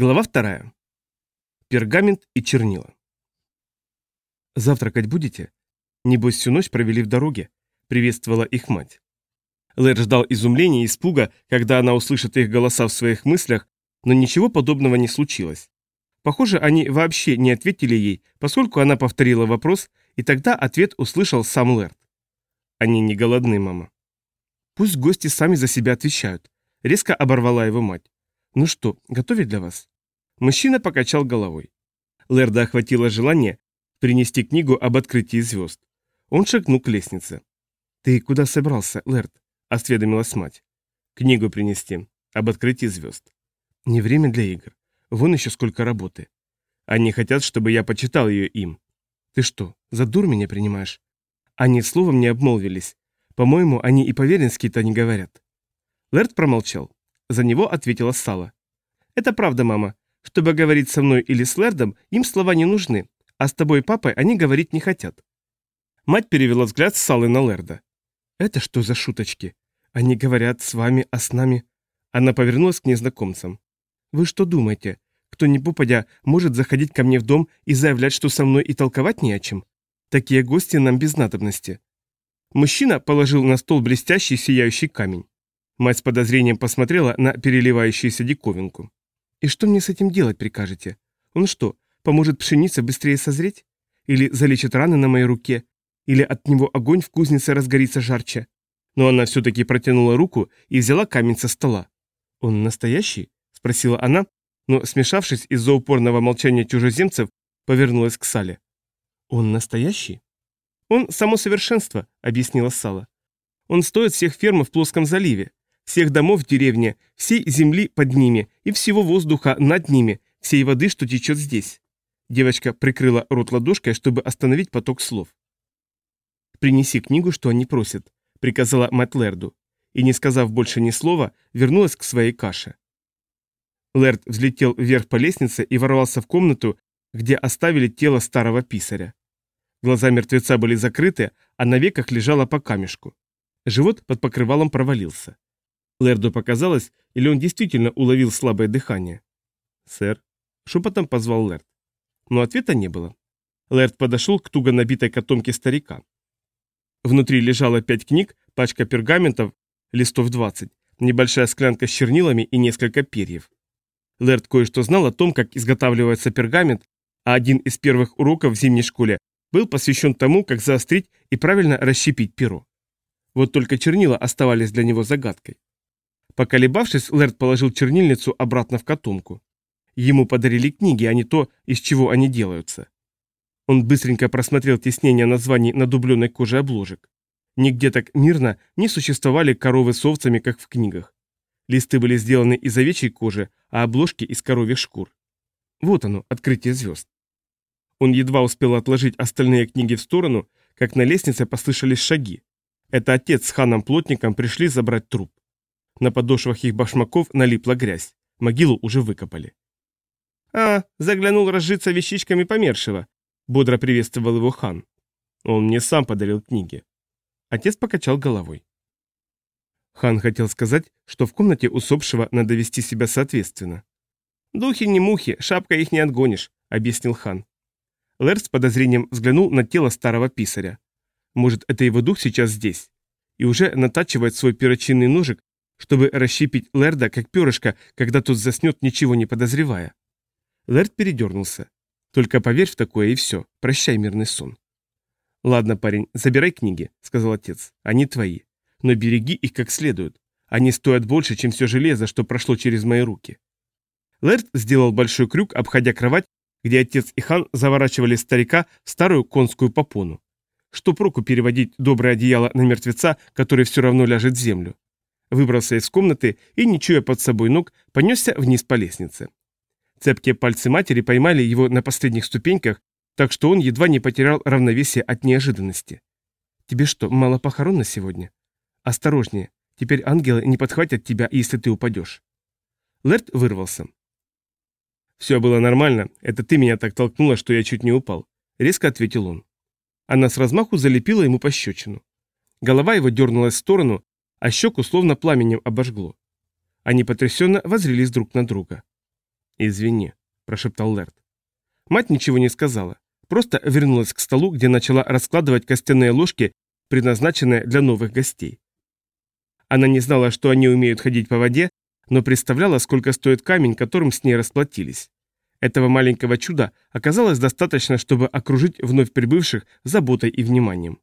Глава вторая. Пергамент и чернила. «Завтракать будете?» Небось, всю ночь провели в дороге, приветствовала их мать. Лэр ждал изумления и испуга, когда она услышит их голоса в своих мыслях, но ничего подобного не случилось. Похоже, они вообще не ответили ей, поскольку она повторила вопрос, и тогда ответ услышал сам Лэрд. «Они не голодны, мама». «Пусть гости сами за себя отвечают», — резко оборвала его мать. «Ну что, готовить для вас?» Мужчина покачал головой. Лерда охватило желание принести книгу об открытии звезд. Он шагнул к лестнице. «Ты куда собрался, Лерд?» – осведомилась мать. «Книгу принести. Об открытии звезд». «Не время для игр. Вон еще сколько работы. Они хотят, чтобы я почитал ее им». «Ты что, за дур меня принимаешь?» Они словом не обмолвились. По-моему, они и по-веренски-то не говорят. Лерд промолчал. За него ответила Сала. «Это правда, мама. Чтобы говорить со мной или с Лердом, им слова не нужны, а с тобой, папой, они говорить не хотят». Мать перевела взгляд с Салы на Лерда. «Это что за шуточки? Они говорят с вами, а с нами...» Она повернулась к незнакомцам. «Вы что думаете? Кто ни попадя может заходить ко мне в дом и заявлять, что со мной и толковать не о чем? Такие гости нам без надобности». Мужчина положил на стол блестящий сияющий камень. Мать с подозрением посмотрела на переливающуюся диковинку. «И что мне с этим делать прикажете? Он что, поможет пшенице быстрее созреть? Или залечит раны на моей руке? Или от него огонь в кузнице разгорится жарче?» Но она все-таки протянула руку и взяла камень со стола. «Он настоящий?» – спросила она, но, смешавшись из-за упорного молчания чужеземцев, повернулась к Сале. «Он настоящий?» «Он само совершенство», — объяснила Сала. «Он стоит всех ферм в плоском заливе всех домов в деревне, всей земли под ними и всего воздуха над ними, всей воды, что течет здесь. Девочка прикрыла рот ладошкой, чтобы остановить поток слов. «Принеси книгу, что они просят», — приказала мать Лерду, и, не сказав больше ни слова, вернулась к своей каше. Лерд взлетел вверх по лестнице и ворвался в комнату, где оставили тело старого писаря. Глаза мертвеца были закрыты, а на веках лежало по камешку. Живот под покрывалом провалился. Лерду показалось, или он действительно уловил слабое дыхание. «Сэр», — шепотом позвал Лерд. Но ответа не было. Лерд подошел к туго набитой котомке старика. Внутри лежало пять книг, пачка пергаментов, листов 20, небольшая склянка с чернилами и несколько перьев. Лерд кое-что знал о том, как изготавливается пергамент, а один из первых уроков в зимней школе был посвящен тому, как заострить и правильно расщепить перо. Вот только чернила оставались для него загадкой. Поколебавшись, Лэрд положил чернильницу обратно в котомку. Ему подарили книги, а не то, из чего они делаются. Он быстренько просмотрел теснение названий на дубленой коже обложек. Нигде так мирно не существовали коровы с овцами, как в книгах. Листы были сделаны из овечьей кожи, а обложки из коровьих шкур. Вот оно, открытие звезд. Он едва успел отложить остальные книги в сторону, как на лестнице послышались шаги. Это отец с ханом-плотником пришли забрать труп. На подошвах их башмаков налипла грязь. Могилу уже выкопали. «А, заглянул разжиться вещичками помершего», — бодро приветствовал его хан. Он мне сам подарил книги. Отец покачал головой. Хан хотел сказать, что в комнате усопшего надо вести себя соответственно. «Духи не мухи, шапка их не отгонишь», — объяснил хан. Лэр с подозрением взглянул на тело старого писаря. Может, это его дух сейчас здесь? И уже натачивает свой перочинный ножик чтобы расщепить Лерда как перышко, когда тот заснет, ничего не подозревая. Лерд передернулся. «Только поверь в такое и все. Прощай, мирный сон». «Ладно, парень, забирай книги», — сказал отец. «Они твои. Но береги их как следует. Они стоят больше, чем все железо, что прошло через мои руки». Лерд сделал большой крюк, обходя кровать, где отец и хан заворачивали старика в старую конскую попону. Что проку переводить доброе одеяло на мертвеца, который все равно ляжет в землю? Выбрался из комнаты и, не чуя под собой ног, понесся вниз по лестнице. Цепкие пальцы матери поймали его на последних ступеньках, так что он едва не потерял равновесие от неожиданности. «Тебе что, мало похорон на сегодня? Осторожнее, теперь ангелы не подхватят тебя, если ты упадешь». Лерт вырвался. «Все было нормально, это ты меня так толкнула, что я чуть не упал», — резко ответил он. Она с размаху залепила ему пощечину. Голова его дернулась в сторону, а щеку словно пламенем обожгло. Они потрясенно возрились друг на друга. «Извини», – прошептал Лерт. Мать ничего не сказала, просто вернулась к столу, где начала раскладывать костяные ложки, предназначенные для новых гостей. Она не знала, что они умеют ходить по воде, но представляла, сколько стоит камень, которым с ней расплатились. Этого маленького чуда оказалось достаточно, чтобы окружить вновь прибывших заботой и вниманием.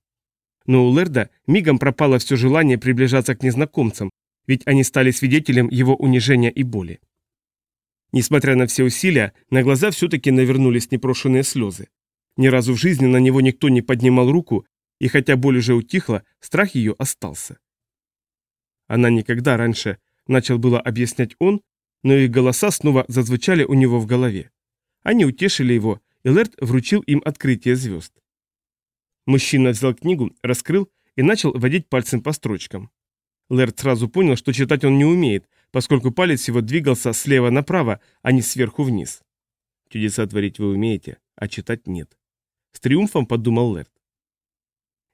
Но у Лерда мигом пропало все желание приближаться к незнакомцам, ведь они стали свидетелем его унижения и боли. Несмотря на все усилия, на глаза все-таки навернулись непрошенные слезы. Ни разу в жизни на него никто не поднимал руку, и хотя боль уже утихла, страх ее остался. Она никогда раньше, начал было объяснять он, но их голоса снова зазвучали у него в голове. Они утешили его, и Лерт вручил им открытие звезд. Мужчина взял книгу, раскрыл и начал водить пальцем по строчкам. Лерт сразу понял, что читать он не умеет, поскольку палец его двигался слева направо, а не сверху вниз. Чудеса творить вы умеете, а читать нет. С триумфом подумал Лерт.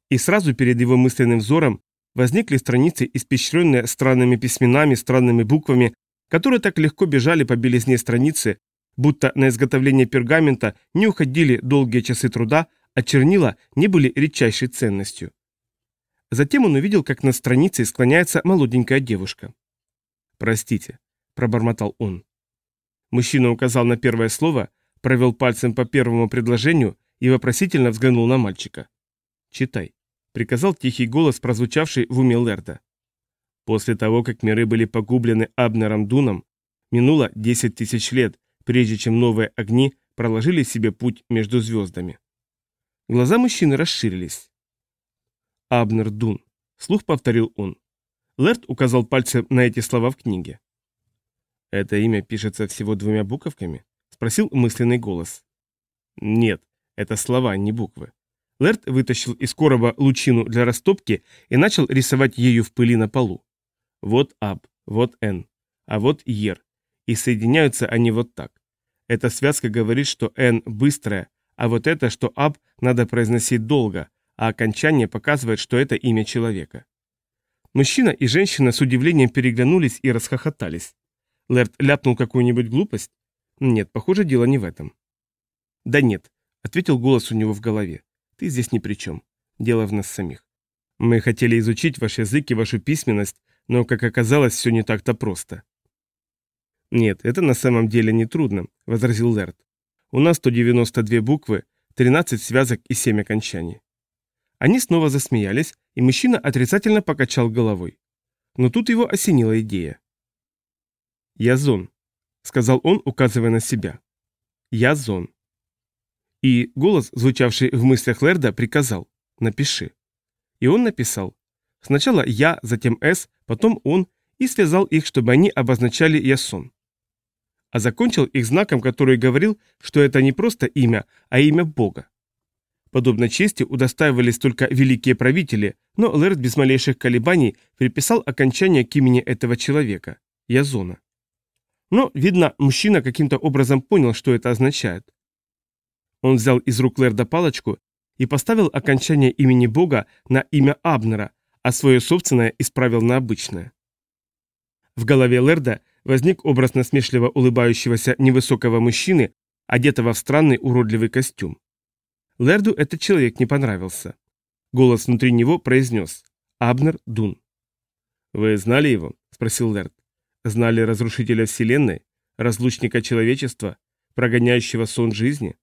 И сразу перед его мысленным взором возникли страницы, испещренные странными письменами, странными буквами, которые так легко бежали по белизне страницы, будто на изготовление пергамента не уходили долгие часы труда, а чернила не были редчайшей ценностью. Затем он увидел, как на странице склоняется молоденькая девушка. «Простите», – пробормотал он. Мужчина указал на первое слово, провел пальцем по первому предложению и вопросительно взглянул на мальчика. «Читай», – приказал тихий голос, прозвучавший в уме Лерда. После того, как миры были погублены Абнером Дуном, минуло 10 тысяч лет, прежде чем новые огни проложили себе путь между звездами. Глаза мужчины расширились. Абнер Дун. Слух повторил он. Лерт указал пальцем на эти слова в книге. «Это имя пишется всего двумя буковками?» – спросил мысленный голос. «Нет, это слова, не буквы». Лерт вытащил из короба лучину для растопки и начал рисовать ею в пыли на полу. Вот Аб, вот Н, а вот Ер. И соединяются они вот так. Эта связка говорит, что Н быстрая, а вот это, что Аб, надо произносить долго, а окончание показывает, что это имя человека. Мужчина и женщина с удивлением переглянулись и расхохотались. Лерт ляпнул какую-нибудь глупость? Нет, похоже, дело не в этом. Да нет, ответил голос у него в голове. Ты здесь ни при чем. Дело в нас самих. Мы хотели изучить ваш язык и вашу письменность, но, как оказалось, все не так-то просто. Нет, это на самом деле не трудно, возразил Лерт. У нас 192 буквы, 13 связок и 7 окончаний. Они снова засмеялись, и мужчина отрицательно покачал головой. Но тут его осенила идея. «Я зон», — сказал он, указывая на себя. «Я зон». И голос, звучавший в мыслях Лерда, приказал «Напиши». И он написал. Сначала «я», затем «с», потом «он» и связал их, чтобы они обозначали «ясон». А закончил их знаком, который говорил, что это не просто имя, а имя Бога. Подобной чести удостаивались только великие правители, но Лэрд без малейших колебаний приписал окончание к имени этого человека – Язона. Но, видно, мужчина каким-то образом понял, что это означает. Он взял из рук Лерда палочку и поставил окончание имени Бога на имя Абнера, а свое собственное исправил на обычное. В голове Лерда возник образ насмешливо улыбающегося невысокого мужчины, одетого в странный уродливый костюм. Лерду этот человек не понравился. Голос внутри него произнес «Абнер Дун». «Вы знали его?» – спросил Лерд. «Знали разрушителя Вселенной, разлучника человечества, прогоняющего сон жизни?»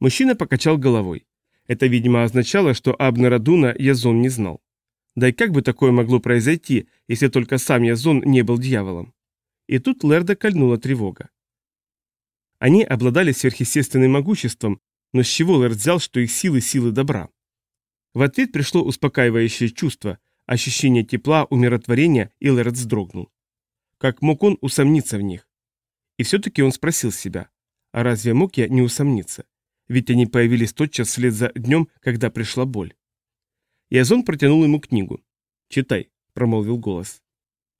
Мужчина покачал головой. Это, видимо, означало, что Абнера Дуна Язон не знал. Да и как бы такое могло произойти, если только сам Язон не был дьяволом? И тут Лерда кольнула тревога. Они обладали сверхъестественным могуществом, но с чего Лэрд взял, что их силы – силы добра? В ответ пришло успокаивающее чувство, ощущение тепла, умиротворения, и Лэрд вздрогнул. Как мог он усомниться в них? И все-таки он спросил себя, а разве мог я не усомниться? Ведь они появились тотчас вслед за днем, когда пришла боль. Язон протянул ему книгу. «Читай», – промолвил голос.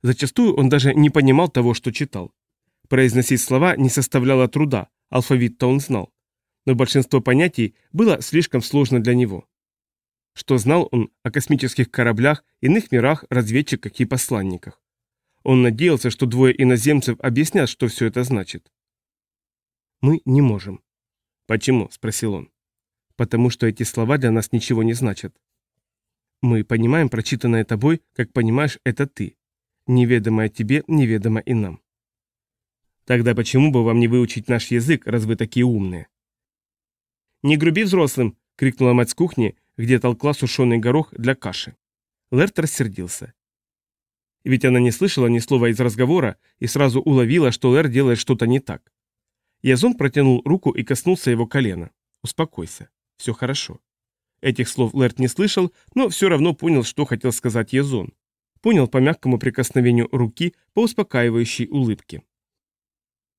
Зачастую он даже не понимал того, что читал. Произносить слова не составляло труда, алфавит-то он знал но большинство понятий было слишком сложно для него. Что знал он о космических кораблях, иных мирах, разведчиках и посланниках? Он надеялся, что двое иноземцев объяснят, что все это значит. «Мы не можем». «Почему?» – спросил он. «Потому что эти слова для нас ничего не значат. Мы понимаем прочитанное тобой, как понимаешь это ты. Неведомое тебе, неведомо и нам». «Тогда почему бы вам не выучить наш язык, раз вы такие умные?» «Не груби взрослым!» – крикнула мать с кухни, где толкла сушеный горох для каши. Лерт рассердился. Ведь она не слышала ни слова из разговора и сразу уловила, что Лер делает что-то не так. Язон протянул руку и коснулся его колена. «Успокойся. Все хорошо». Этих слов Лерт не слышал, но все равно понял, что хотел сказать Язон. Понял по мягкому прикосновению руки, по успокаивающей улыбке.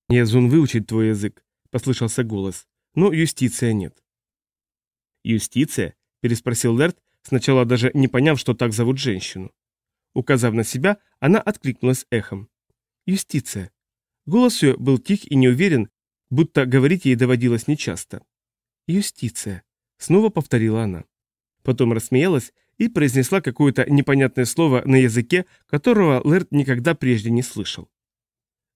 «Язон выучит твой язык», — послышался голос, — «но юстиция нет». «Юстиция?» — переспросил Лерт, сначала даже не поняв, что так зовут женщину. Указав на себя, она откликнулась эхом. «Юстиция». Голос ее был тих и неуверен, будто говорить ей доводилось нечасто. «Юстиция», — снова повторила она. Потом рассмеялась и произнесла какое-то непонятное слово на языке, которого Лэрд никогда прежде не слышал.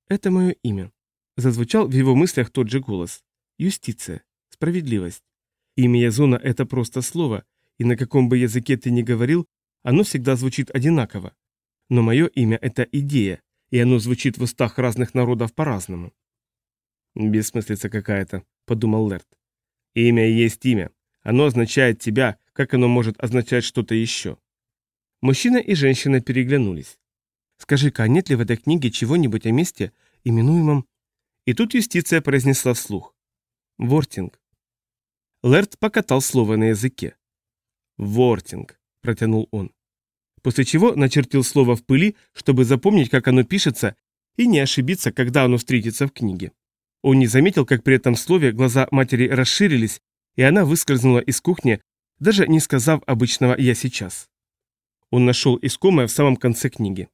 «Это мое имя», — зазвучал в его мыслях тот же голос. «Юстиция. Справедливость. Имя Язона — это просто слово, и на каком бы языке ты ни говорил, оно всегда звучит одинаково. Но мое имя — это идея, и оно звучит в устах разных народов по-разному. «Бессмыслица какая-то», — подумал Лерт. «Имя есть имя. Оно означает тебя, как оно может означать что-то еще». Мужчина и женщина переглянулись. «Скажи-ка, нет ли в этой книге чего-нибудь о месте, именуемом...» И тут юстиция произнесла вслух. «Вортинг». Лерт покатал слово на языке. «Вортинг», — протянул он. После чего начертил слово в пыли, чтобы запомнить, как оно пишется, и не ошибиться, когда оно встретится в книге. Он не заметил, как при этом слове глаза матери расширились, и она выскользнула из кухни, даже не сказав обычного «я сейчас». Он нашел искомое в самом конце книги.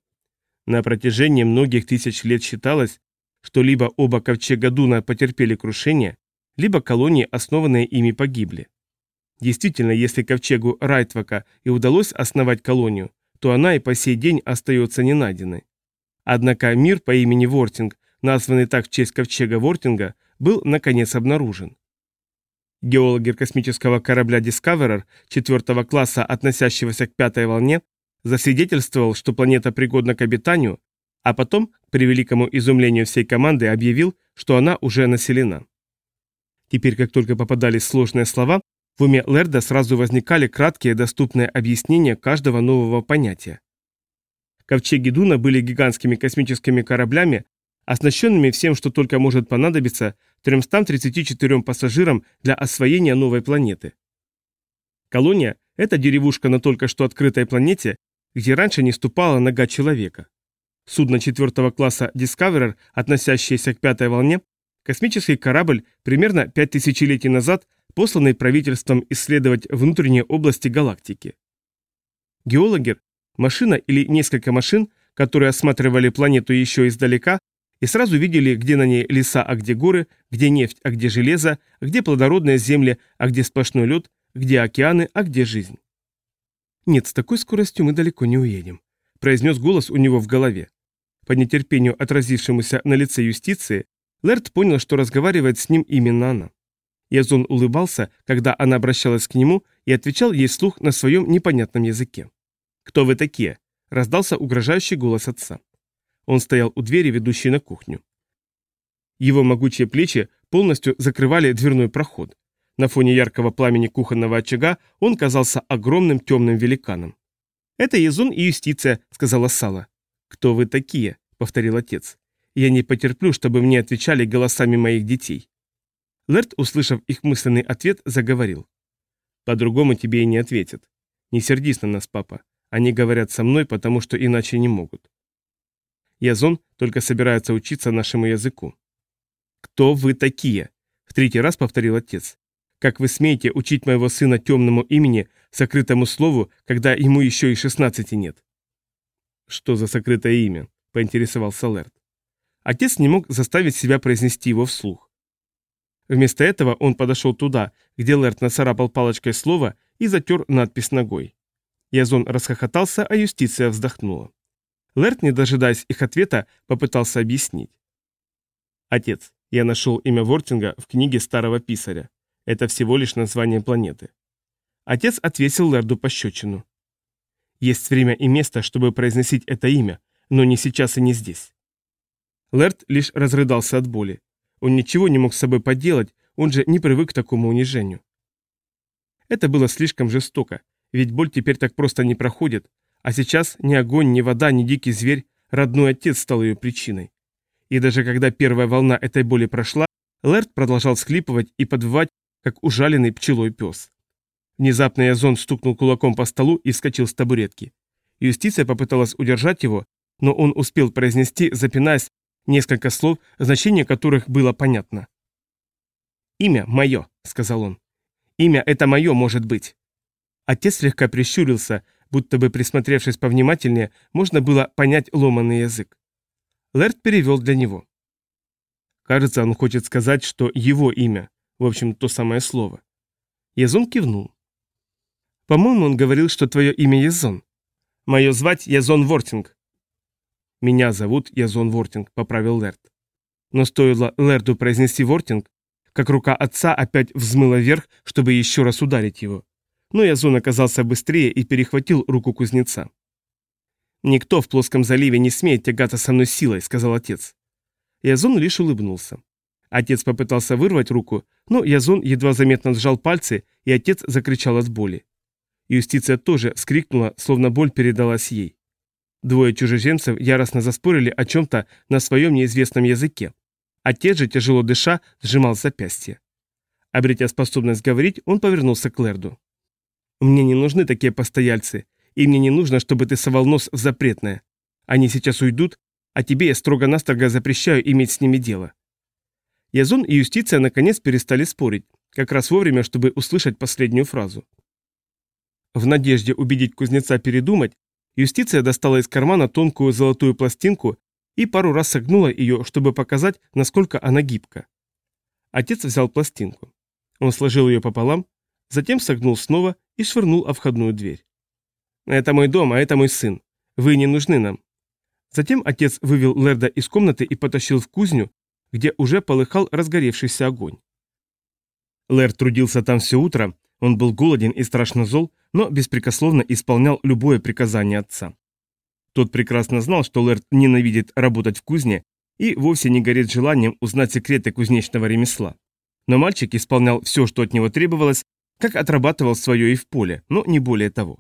На протяжении многих тысяч лет считалось, что либо оба ковчега Дуна потерпели крушение, либо колонии, основанные ими, погибли. Действительно, если ковчегу Райтвака и удалось основать колонию, то она и по сей день остается ненайденной. Однако мир по имени Вортинг названный так в честь ковчега Вортинга, был наконец обнаружен. Геологи космического корабля Discoverer четвертого класса, относящегося к пятой волне, засвидетельствовал, что планета пригодна к обитанию, а потом, к превеликому изумлению всей команды, объявил, что она уже населена. Теперь, как только попадались сложные слова, в уме Лерда сразу возникали краткие доступные объяснения каждого нового понятия. Ковчеги Дуна были гигантскими космическими кораблями, оснащенными всем, что только может понадобиться 334 пассажирам для освоения новой планеты. Колония – это деревушка на только что открытой планете, где раньше не ступала нога человека. Судно четвертого класса Discoverer, относящееся к пятой волне, космический корабль примерно 5000 тысячелетий назад, посланный правительством исследовать внутренние области галактики. Геологер – машина или несколько машин, которые осматривали планету еще издалека, и сразу видели, где на ней леса, а где горы, где нефть, а где железо, где плодородные земли, а где сплошной лед, где океаны, а где жизнь. «Нет, с такой скоростью мы далеко не уедем», – произнес голос у него в голове. По нетерпению, отразившемуся на лице юстиции, Лерт понял, что разговаривает с ним именно она. Язон улыбался, когда она обращалась к нему и отвечал ей слух на своем непонятном языке. «Кто вы такие?» – раздался угрожающий голос отца. Он стоял у двери, ведущей на кухню. Его могучие плечи полностью закрывали дверной проход. На фоне яркого пламени кухонного очага он казался огромным темным великаном. «Это Езун и Юстиция», — сказала Сала. «Кто вы такие?» — повторил отец. «Я не потерплю, чтобы мне отвечали голосами моих детей». Лерт, услышав их мысленный ответ, заговорил. «По-другому тебе и не ответят. Не сердись на нас, папа. Они говорят со мной, потому что иначе не могут. Язон только собирается учиться нашему языку. «Кто вы такие?» — в третий раз повторил отец. «Как вы смеете учить моего сына темному имени, сокрытому слову, когда ему еще и шестнадцати нет?» «Что за сокрытое имя?» — поинтересовался Лерт. Отец не мог заставить себя произнести его вслух. Вместо этого он подошел туда, где Лерт нацарапал палочкой слово и затер надпись ногой. Язон расхохотался, а юстиция вздохнула. Лерт, не дожидаясь их ответа, попытался объяснить. «Отец, я нашел имя Вортинга в книге старого писаря. Это всего лишь название планеты». Отец отвесил Лерду пощечину. «Есть время и место, чтобы произносить это имя, но не сейчас и не здесь». Лерд лишь разрыдался от боли. Он ничего не мог с собой поделать, он же не привык к такому унижению. Это было слишком жестоко, ведь боль теперь так просто не проходит, а сейчас ни огонь, ни вода, ни дикий зверь, родной отец стал ее причиной. И даже когда первая волна этой боли прошла, Лэрд продолжал схлипывать и подвывать, как ужаленный пчелой пес. Внезапно Язон стукнул кулаком по столу и вскочил с табуретки. Юстиция попыталась удержать его, но он успел произнести, запинаясь, несколько слов, значение которых было понятно. «Имя мое», — сказал он. «Имя это мое может быть». Отец слегка прищурился, будто бы присмотревшись повнимательнее, можно было понять ломанный язык. Лэрд перевел для него. Кажется, он хочет сказать, что его имя, в общем, то самое слово. Язон кивнул. По-моему, он говорил, что твое имя Язон. Мое звать Язон Вортинг. Меня зовут Язон Вортинг, поправил Лэрд. Но стоило Лэрду произнести Вортинг, как рука отца опять взмыла вверх, чтобы еще раз ударить его но Язон оказался быстрее и перехватил руку кузнеца. «Никто в плоском заливе не смеет тягаться со мной силой», — сказал отец. Язон лишь улыбнулся. Отец попытался вырвать руку, но Язон едва заметно сжал пальцы, и отец закричал от боли. Юстиция тоже скрикнула, словно боль передалась ей. Двое чужеземцев яростно заспорили о чем-то на своем неизвестном языке. Отец же, тяжело дыша, сжимал запястье. Обретя способность говорить, он повернулся к Лерду. Мне не нужны такие постояльцы, и мне не нужно, чтобы ты совал нос в запретное. Они сейчас уйдут, а тебе я строго-настрого запрещаю иметь с ними дело». Язон и юстиция наконец перестали спорить, как раз вовремя, чтобы услышать последнюю фразу. В надежде убедить кузнеца передумать, юстиция достала из кармана тонкую золотую пластинку и пару раз согнула ее, чтобы показать, насколько она гибка. Отец взял пластинку. Он сложил ее пополам, затем согнул снова и швырнул о входную дверь. «Это мой дом, а это мой сын. Вы не нужны нам». Затем отец вывел Лерда из комнаты и потащил в кузню, где уже полыхал разгоревшийся огонь. Лерд трудился там все утро, он был голоден и страшно зол, но беспрекословно исполнял любое приказание отца. Тот прекрасно знал, что Лерд ненавидит работать в кузне и вовсе не горит желанием узнать секреты кузнечного ремесла. Но мальчик исполнял все, что от него требовалось, как отрабатывал свое и в поле, но не более того.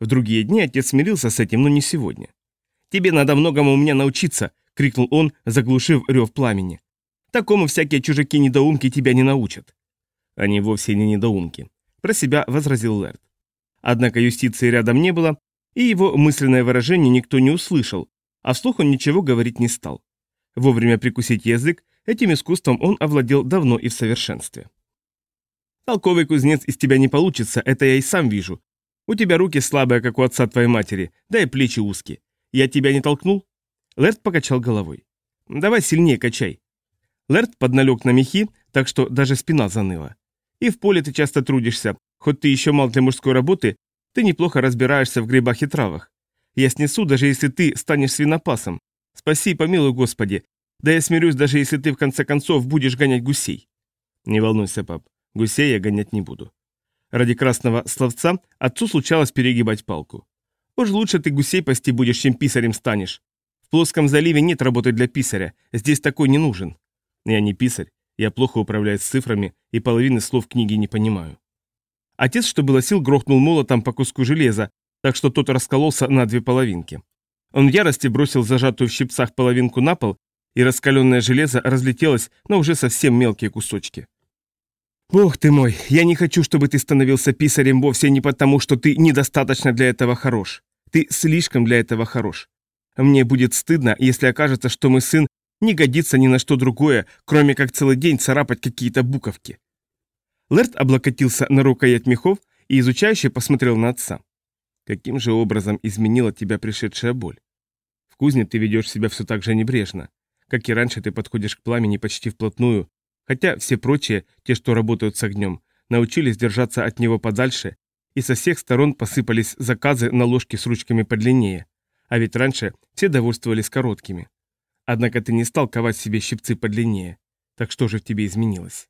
В другие дни отец смирился с этим, но не сегодня. «Тебе надо многому у меня научиться!» — крикнул он, заглушив рев пламени. «Такому всякие чужаки-недоумки тебя не научат». «Они вовсе не недоумки», — про себя возразил Лэрд. Однако юстиции рядом не было, и его мысленное выражение никто не услышал, а вслух он ничего говорить не стал. Вовремя прикусить язык, этим искусством он овладел давно и в совершенстве. Толковый кузнец из тебя не получится, это я и сам вижу. У тебя руки слабые, как у отца твоей матери, да и плечи узкие. Я тебя не толкнул?» Лерт покачал головой. «Давай сильнее качай». Лерт подналег на мехи, так что даже спина заныла. «И в поле ты часто трудишься. Хоть ты еще мал для мужской работы, ты неплохо разбираешься в грибах и травах. Я снесу, даже если ты станешь свинопасом. Спаси и помилуй, Господи. Да я смирюсь, даже если ты в конце концов будешь гонять гусей». «Не волнуйся, пап. Гусей я гонять не буду. Ради красного словца отцу случалось перегибать палку. Уж лучше ты гусей пасти будешь, чем писарем станешь. В плоском заливе нет работы для писаря, здесь такой не нужен. Я не писарь, я плохо управляюсь с цифрами и половины слов книги не понимаю. Отец, что было сил, грохнул молотом по куску железа, так что тот раскололся на две половинки. Он в ярости бросил зажатую в щипцах половинку на пол, и раскаленное железо разлетелось на уже совсем мелкие кусочки. «Бог ты мой, я не хочу, чтобы ты становился писарем вовсе не потому, что ты недостаточно для этого хорош. Ты слишком для этого хорош. Мне будет стыдно, если окажется, что мой сын не годится ни на что другое, кроме как целый день царапать какие-то буковки». Лерт облокотился на рукоять мехов и изучающе посмотрел на отца. «Каким же образом изменила тебя пришедшая боль? В кузне ты ведешь себя все так же небрежно. Как и раньше, ты подходишь к пламени почти вплотную, Хотя все прочие, те, что работают с огнем, научились держаться от него подальше, и со всех сторон посыпались заказы на ложки с ручками подлиннее. А ведь раньше все довольствовались короткими. Однако ты не стал ковать себе щипцы подлиннее. Так что же в тебе изменилось?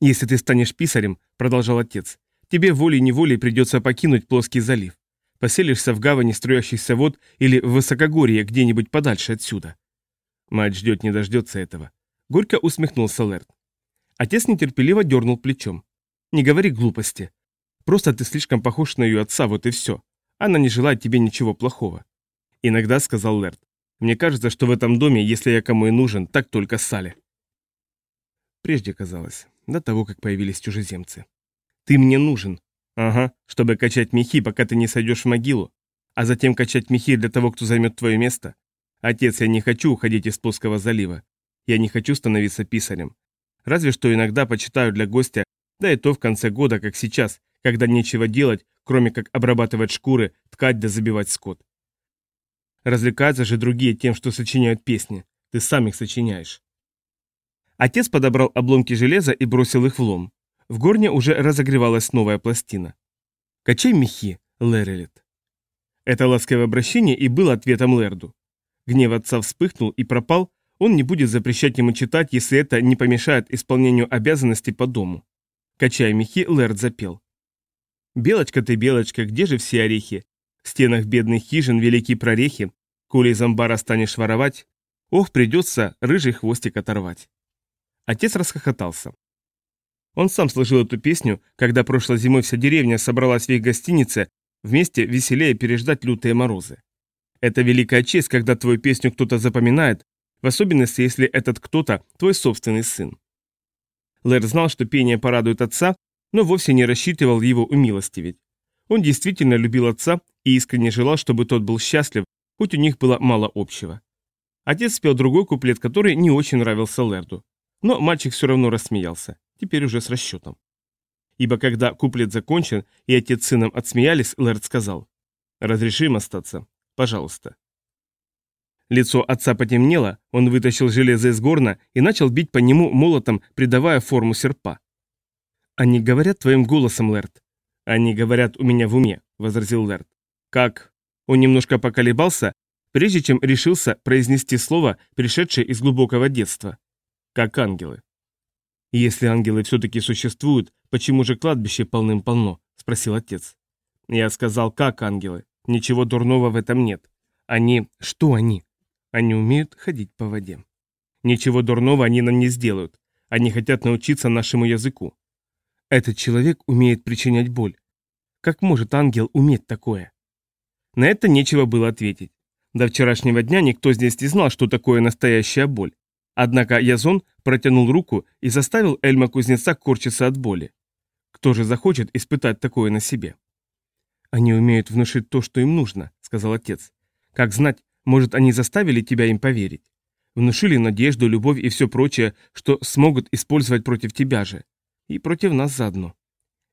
Если ты станешь писарем, продолжал отец, тебе волей-неволей придется покинуть плоский залив. Поселишься в гавани строящихся вод или в высокогорье где-нибудь подальше отсюда. Мать ждет не дождется этого. Горько усмехнулся Лэрд. Отец нетерпеливо дернул плечом. Не говори глупости. Просто ты слишком похож на ее отца, вот и все. Она не желает тебе ничего плохого. Иногда, сказал Лэрд, мне кажется, что в этом доме, если я кому и нужен, так только Салли. Прежде казалось, до того, как появились чужеземцы. Ты мне нужен. Ага, чтобы качать мехи, пока ты не сойдешь в могилу, а затем качать мехи для того, кто займет твое место. Отец, я не хочу уходить из плоского залива. Я не хочу становиться писарем. Разве что иногда почитаю для гостя, да и то в конце года, как сейчас, когда нечего делать, кроме как обрабатывать шкуры, ткать да забивать скот. Развлекаются же другие тем, что сочиняют песни. Ты сам их сочиняешь. Отец подобрал обломки железа и бросил их в лом. В горне уже разогревалась новая пластина. «Качай мехи, Лерелет». Это ласковое обращение и было ответом Лерду. Гнев отца вспыхнул и пропал, он не будет запрещать ему читать, если это не помешает исполнению обязанностей по дому. Качая мехи, Лерд запел. «Белочка ты, белочка, где же все орехи? В стенах бедных хижин великие прорехи, коли из амбара станешь воровать, ох, придется рыжий хвостик оторвать». Отец расхохотался. Он сам сложил эту песню, когда прошлой зимой вся деревня собралась в их гостинице, вместе веселее переждать лютые морозы. Это великая честь, когда твою песню кто-то запоминает, в особенности, если этот кто-то твой собственный сын. Лэр знал, что пение порадует отца, но вовсе не рассчитывал его умилостивить. Он действительно любил отца и искренне желал, чтобы тот был счастлив, хоть у них было мало общего. Отец спел другой куплет, который не очень нравился Лерду. Но мальчик все равно рассмеялся, теперь уже с расчетом. Ибо когда куплет закончен и отец с сыном отсмеялись, Лерд сказал, «Разреши им остаться, пожалуйста». Лицо отца потемнело, он вытащил железо из горна и начал бить по нему молотом, придавая форму серпа. «Они говорят твоим голосом, Лерд». «Они говорят у меня в уме», — возразил Лерд. «Как?» Он немножко поколебался, прежде чем решился произнести слово, пришедшее из глубокого детства. «Как ангелы». «Если ангелы все-таки существуют, почему же кладбище полным-полно?» — спросил отец. Я сказал, как ангелы. Ничего дурного в этом нет. Они... Что они? Они умеют ходить по воде. Ничего дурного они нам не сделают. Они хотят научиться нашему языку. Этот человек умеет причинять боль. Как может ангел уметь такое? На это нечего было ответить. До вчерашнего дня никто здесь не знал, что такое настоящая боль. Однако Язон протянул руку и заставил Эльма-кузнеца корчиться от боли. Кто же захочет испытать такое на себе? «Они умеют внушить то, что им нужно», — сказал отец. «Как знать, может, они заставили тебя им поверить? Внушили надежду, любовь и все прочее, что смогут использовать против тебя же. И против нас заодно.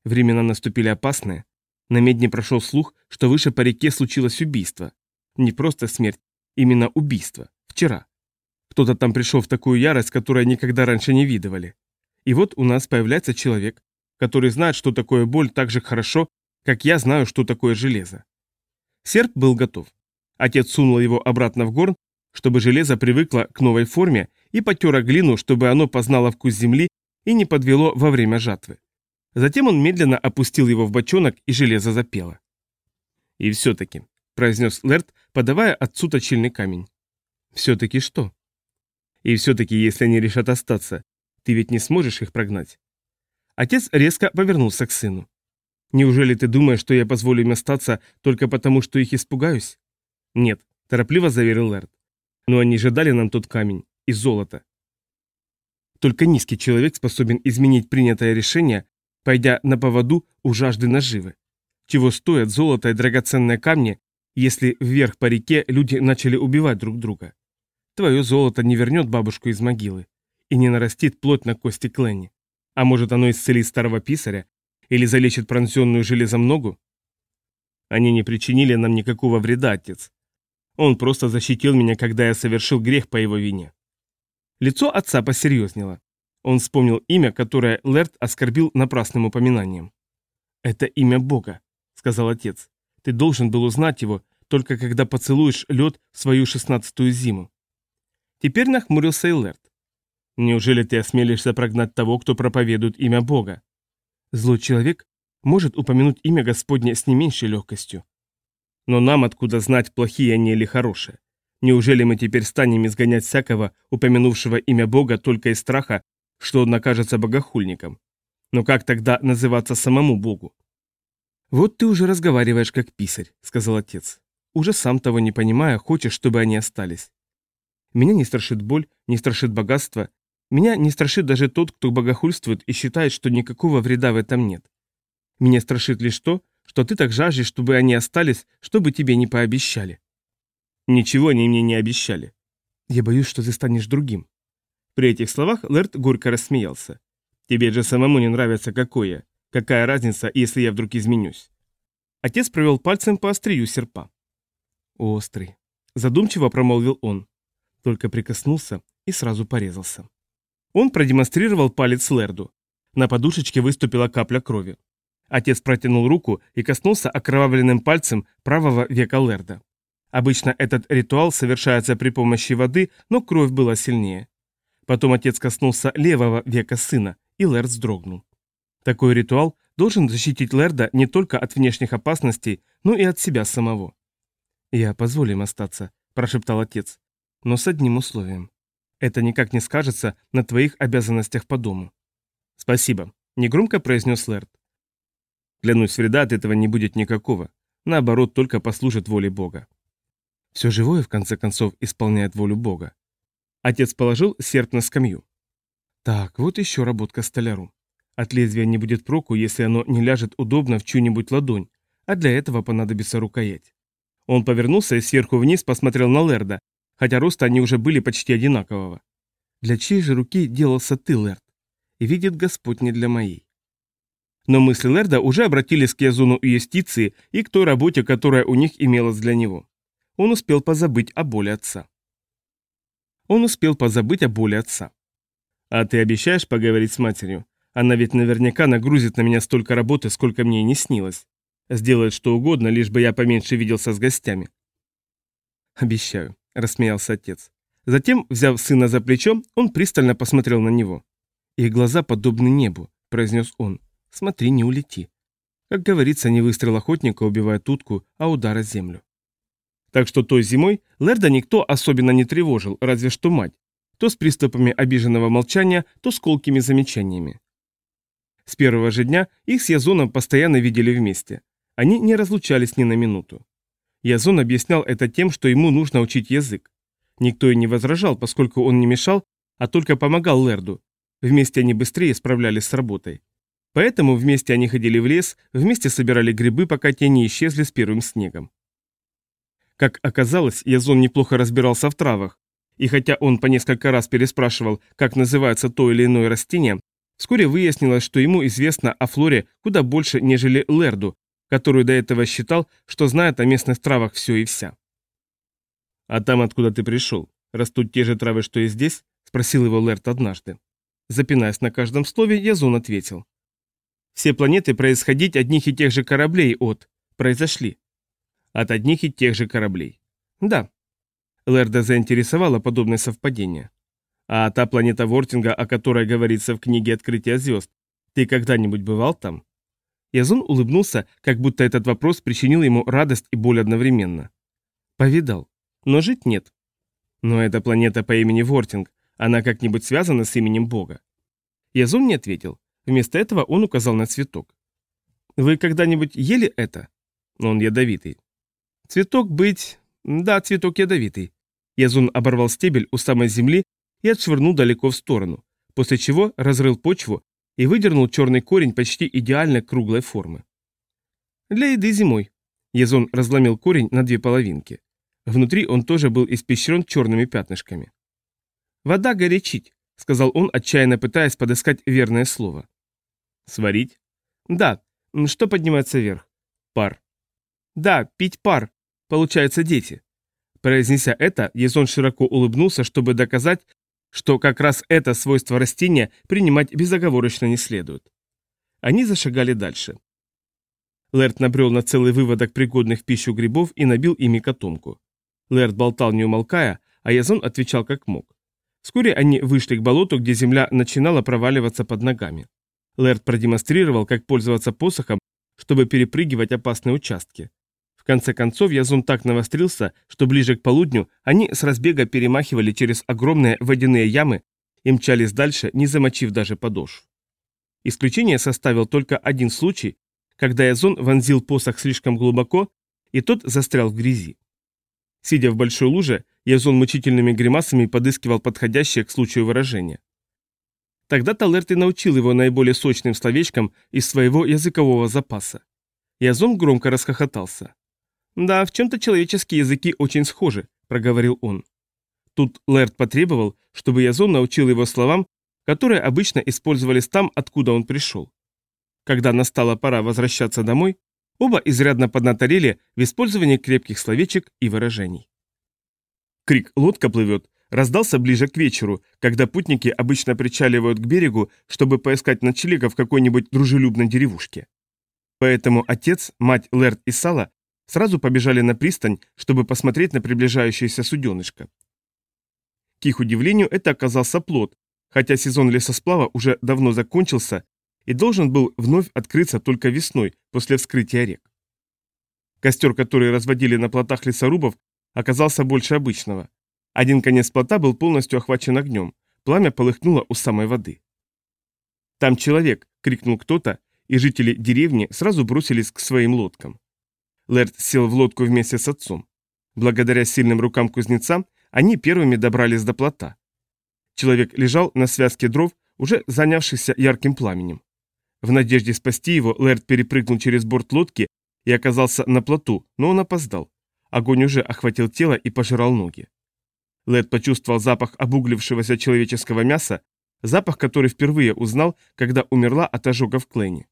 Времена наступили опасные. На медне прошел слух, что выше по реке случилось убийство. Не просто смерть, именно убийство. Вчера. Кто-то там пришел в такую ярость, которую никогда раньше не видывали. И вот у нас появляется человек, который знает, что такое боль так же хорошо, как я знаю, что такое железо. Серп был готов. Отец сунул его обратно в горн, чтобы железо привыкло к новой форме, и потер глину, чтобы оно познало вкус земли и не подвело во время жатвы. Затем он медленно опустил его в бочонок, и железо запело. «И все-таки», — произнес Лерт, подавая отцу точильный камень. «Все-таки что?» «И все-таки, если они решат остаться, ты ведь не сможешь их прогнать». Отец резко повернулся к сыну. «Неужели ты думаешь, что я позволю им остаться только потому, что их испугаюсь?» «Нет», – торопливо заверил Лэрд. «Но они же дали нам тот камень. Из золота». Только низкий человек способен изменить принятое решение, пойдя на поводу у жажды наживы. Чего стоят золото и драгоценные камни, если вверх по реке люди начали убивать друг друга? Твое золото не вернет бабушку из могилы и не нарастит плоть на кости Кленни. А может оно исцелит старого писаря или залечит пронзенную железом ногу? Они не причинили нам никакого вреда, отец. Он просто защитил меня, когда я совершил грех по его вине. Лицо отца посерьезнело. Он вспомнил имя, которое Лерт оскорбил напрасным упоминанием. «Это имя Бога», — сказал отец. «Ты должен был узнать его, только когда поцелуешь лед в свою шестнадцатую зиму. Теперь нахмурился Эллерт. Неужели ты осмелишься прогнать того, кто проповедует имя Бога? Злой человек может упомянуть имя Господне с не меньшей легкостью. Но нам откуда знать, плохие они или хорошие? Неужели мы теперь станем изгонять всякого, упомянувшего имя Бога только из страха, что он окажется богохульником? Но как тогда называться самому Богу? «Вот ты уже разговариваешь как писарь», — сказал отец. «Уже сам того не понимая, хочешь, чтобы они остались. Меня не страшит боль, не страшит богатство, меня не страшит даже тот, кто богохульствует и считает, что никакого вреда в этом нет. Меня страшит лишь то, что ты так жаждешь, чтобы они остались, чтобы тебе не пообещали. Ничего они мне не обещали. Я боюсь, что ты станешь другим. При этих словах Лэрд горько рассмеялся. Тебе же самому не нравится какое. Какая разница, если я вдруг изменюсь? Отец провел пальцем по острию серпа. Острый. Задумчиво промолвил он. Только прикоснулся и сразу порезался. Он продемонстрировал палец Лерду. На подушечке выступила капля крови. Отец протянул руку и коснулся окровавленным пальцем правого века Лерда. Обычно этот ритуал совершается при помощи воды, но кровь была сильнее. Потом отец коснулся левого века сына, и Лерд вздрогнул. Такой ритуал должен защитить Лерда не только от внешних опасностей, но и от себя самого. «Я позволю им остаться», – прошептал отец, – «но с одним условием. Это никак не скажется на твоих обязанностях по дому». «Спасибо», – негромко произнес Лерд. Клянусь, вреда от этого не будет никакого. Наоборот, только послужит воле Бога. Все живое, в конце концов, исполняет волю Бога. Отец положил серп на скамью. Так, вот еще работка столяру. От лезвия не будет проку, если оно не ляжет удобно в чью-нибудь ладонь, а для этого понадобится рукоять. Он повернулся и сверху вниз посмотрел на Лерда, хотя роста они уже были почти одинакового. Для чьей же руки делался ты, Лерд? И видит Господь не для моей. Но мысли Лерда уже обратились к Язуну и юстиции и к той работе, которая у них имелась для него. Он успел позабыть о боли отца. Он успел позабыть о боли отца. «А ты обещаешь поговорить с матерью? Она ведь наверняка нагрузит на меня столько работы, сколько мне и не снилось. Сделает что угодно, лишь бы я поменьше виделся с гостями». «Обещаю», — рассмеялся отец. Затем, взяв сына за плечо, он пристально посмотрел на него. «Их глаза подобны небу», — произнес он. Смотри, не улети. Как говорится, не выстрел охотника убивает утку, а удар о землю. Так что той зимой Лерда никто особенно не тревожил, разве что мать. То с приступами обиженного молчания, то с колкими замечаниями. С первого же дня их с Язоном постоянно видели вместе. Они не разлучались ни на минуту. Язон объяснял это тем, что ему нужно учить язык. Никто и не возражал, поскольку он не мешал, а только помогал Лерду. Вместе они быстрее справлялись с работой. Поэтому вместе они ходили в лес, вместе собирали грибы, пока те не исчезли с первым снегом. Как оказалось, Язон неплохо разбирался в травах, и хотя он по несколько раз переспрашивал, как называется то или иное растение, вскоре выяснилось, что ему известно о флоре куда больше, нежели Лерду, которую до этого считал, что знает о местных травах все и вся. «А там, откуда ты пришел, растут те же травы, что и здесь?» – спросил его Лерд однажды. Запинаясь на каждом слове, Язон ответил. Все планеты происходить одних и тех же кораблей от... произошли. От одних и тех же кораблей. Да. Лерда заинтересовало подобное совпадение. А та планета Вортинга, о которой говорится в книге «Открытие звезд», ты когда-нибудь бывал там? Язон улыбнулся, как будто этот вопрос причинил ему радость и боль одновременно. Повидал. Но жить нет. Но эта планета по имени Вортинг, она как-нибудь связана с именем Бога? Язон не ответил. Вместо этого он указал на цветок. «Вы когда-нибудь ели это?» «Он ядовитый». «Цветок быть...» «Да, цветок ядовитый». Язун оборвал стебель у самой земли и отшвырнул далеко в сторону, после чего разрыл почву и выдернул черный корень почти идеально круглой формы. «Для еды зимой». Язон разломил корень на две половинки. Внутри он тоже был испещрен черными пятнышками. «Вода горячить», — сказал он, отчаянно пытаясь подыскать верное слово. Сварить? Да. Что поднимается вверх? Пар. Да, пить пар. Получается дети. Произнеся это, Езон широко улыбнулся, чтобы доказать, что как раз это свойство растения принимать безоговорочно не следует. Они зашагали дальше. Лэрд набрел на целый выводок пригодных в пищу грибов и набил ими котомку. Лэрд болтал не умолкая, а Язон отвечал как мог. Вскоре они вышли к болоту, где земля начинала проваливаться под ногами. Лэрд продемонстрировал, как пользоваться посохом, чтобы перепрыгивать опасные участки. В конце концов Язон так навострился, что ближе к полудню они с разбега перемахивали через огромные водяные ямы и мчались дальше, не замочив даже подошв. Исключение составил только один случай, когда Язон вонзил посох слишком глубоко, и тот застрял в грязи. Сидя в большой луже, Язон мучительными гримасами подыскивал подходящее к случаю выражение. Тогда Талерт и научил его наиболее сочным словечкам из своего языкового запаса. Язон громко расхохотался. «Да, в чем-то человеческие языки очень схожи», — проговорил он. Тут Лэрд потребовал, чтобы Язон научил его словам, которые обычно использовались там, откуда он пришел. Когда настала пора возвращаться домой, оба изрядно поднаторели в использовании крепких словечек и выражений. Крик «Лодка плывет» раздался ближе к вечеру, когда путники обычно причаливают к берегу, чтобы поискать ночлега в какой-нибудь дружелюбной деревушке. Поэтому отец, мать Лерт и Сала сразу побежали на пристань, чтобы посмотреть на приближающееся суденышко. К их удивлению, это оказался плод, хотя сезон лесосплава уже давно закончился, и должен был вновь открыться только весной, после вскрытия рек. Костер, который разводили на плотах лесорубов, оказался больше обычного. Один конец плота был полностью охвачен огнем, пламя полыхнуло у самой воды. «Там человек!» — крикнул кто-то, и жители деревни сразу бросились к своим лодкам. Лэрд сел в лодку вместе с отцом. Благодаря сильным рукам кузнеца они первыми добрались до плота. Человек лежал на связке дров, уже занявшийся ярким пламенем. В надежде спасти его, Лэрд перепрыгнул через борт лодки и оказался на плоту, но он опоздал. Огонь уже охватил тело и пожирал ноги. Лэрд почувствовал запах обуглившегося человеческого мяса, запах, который впервые узнал, когда умерла от ожога в Клене.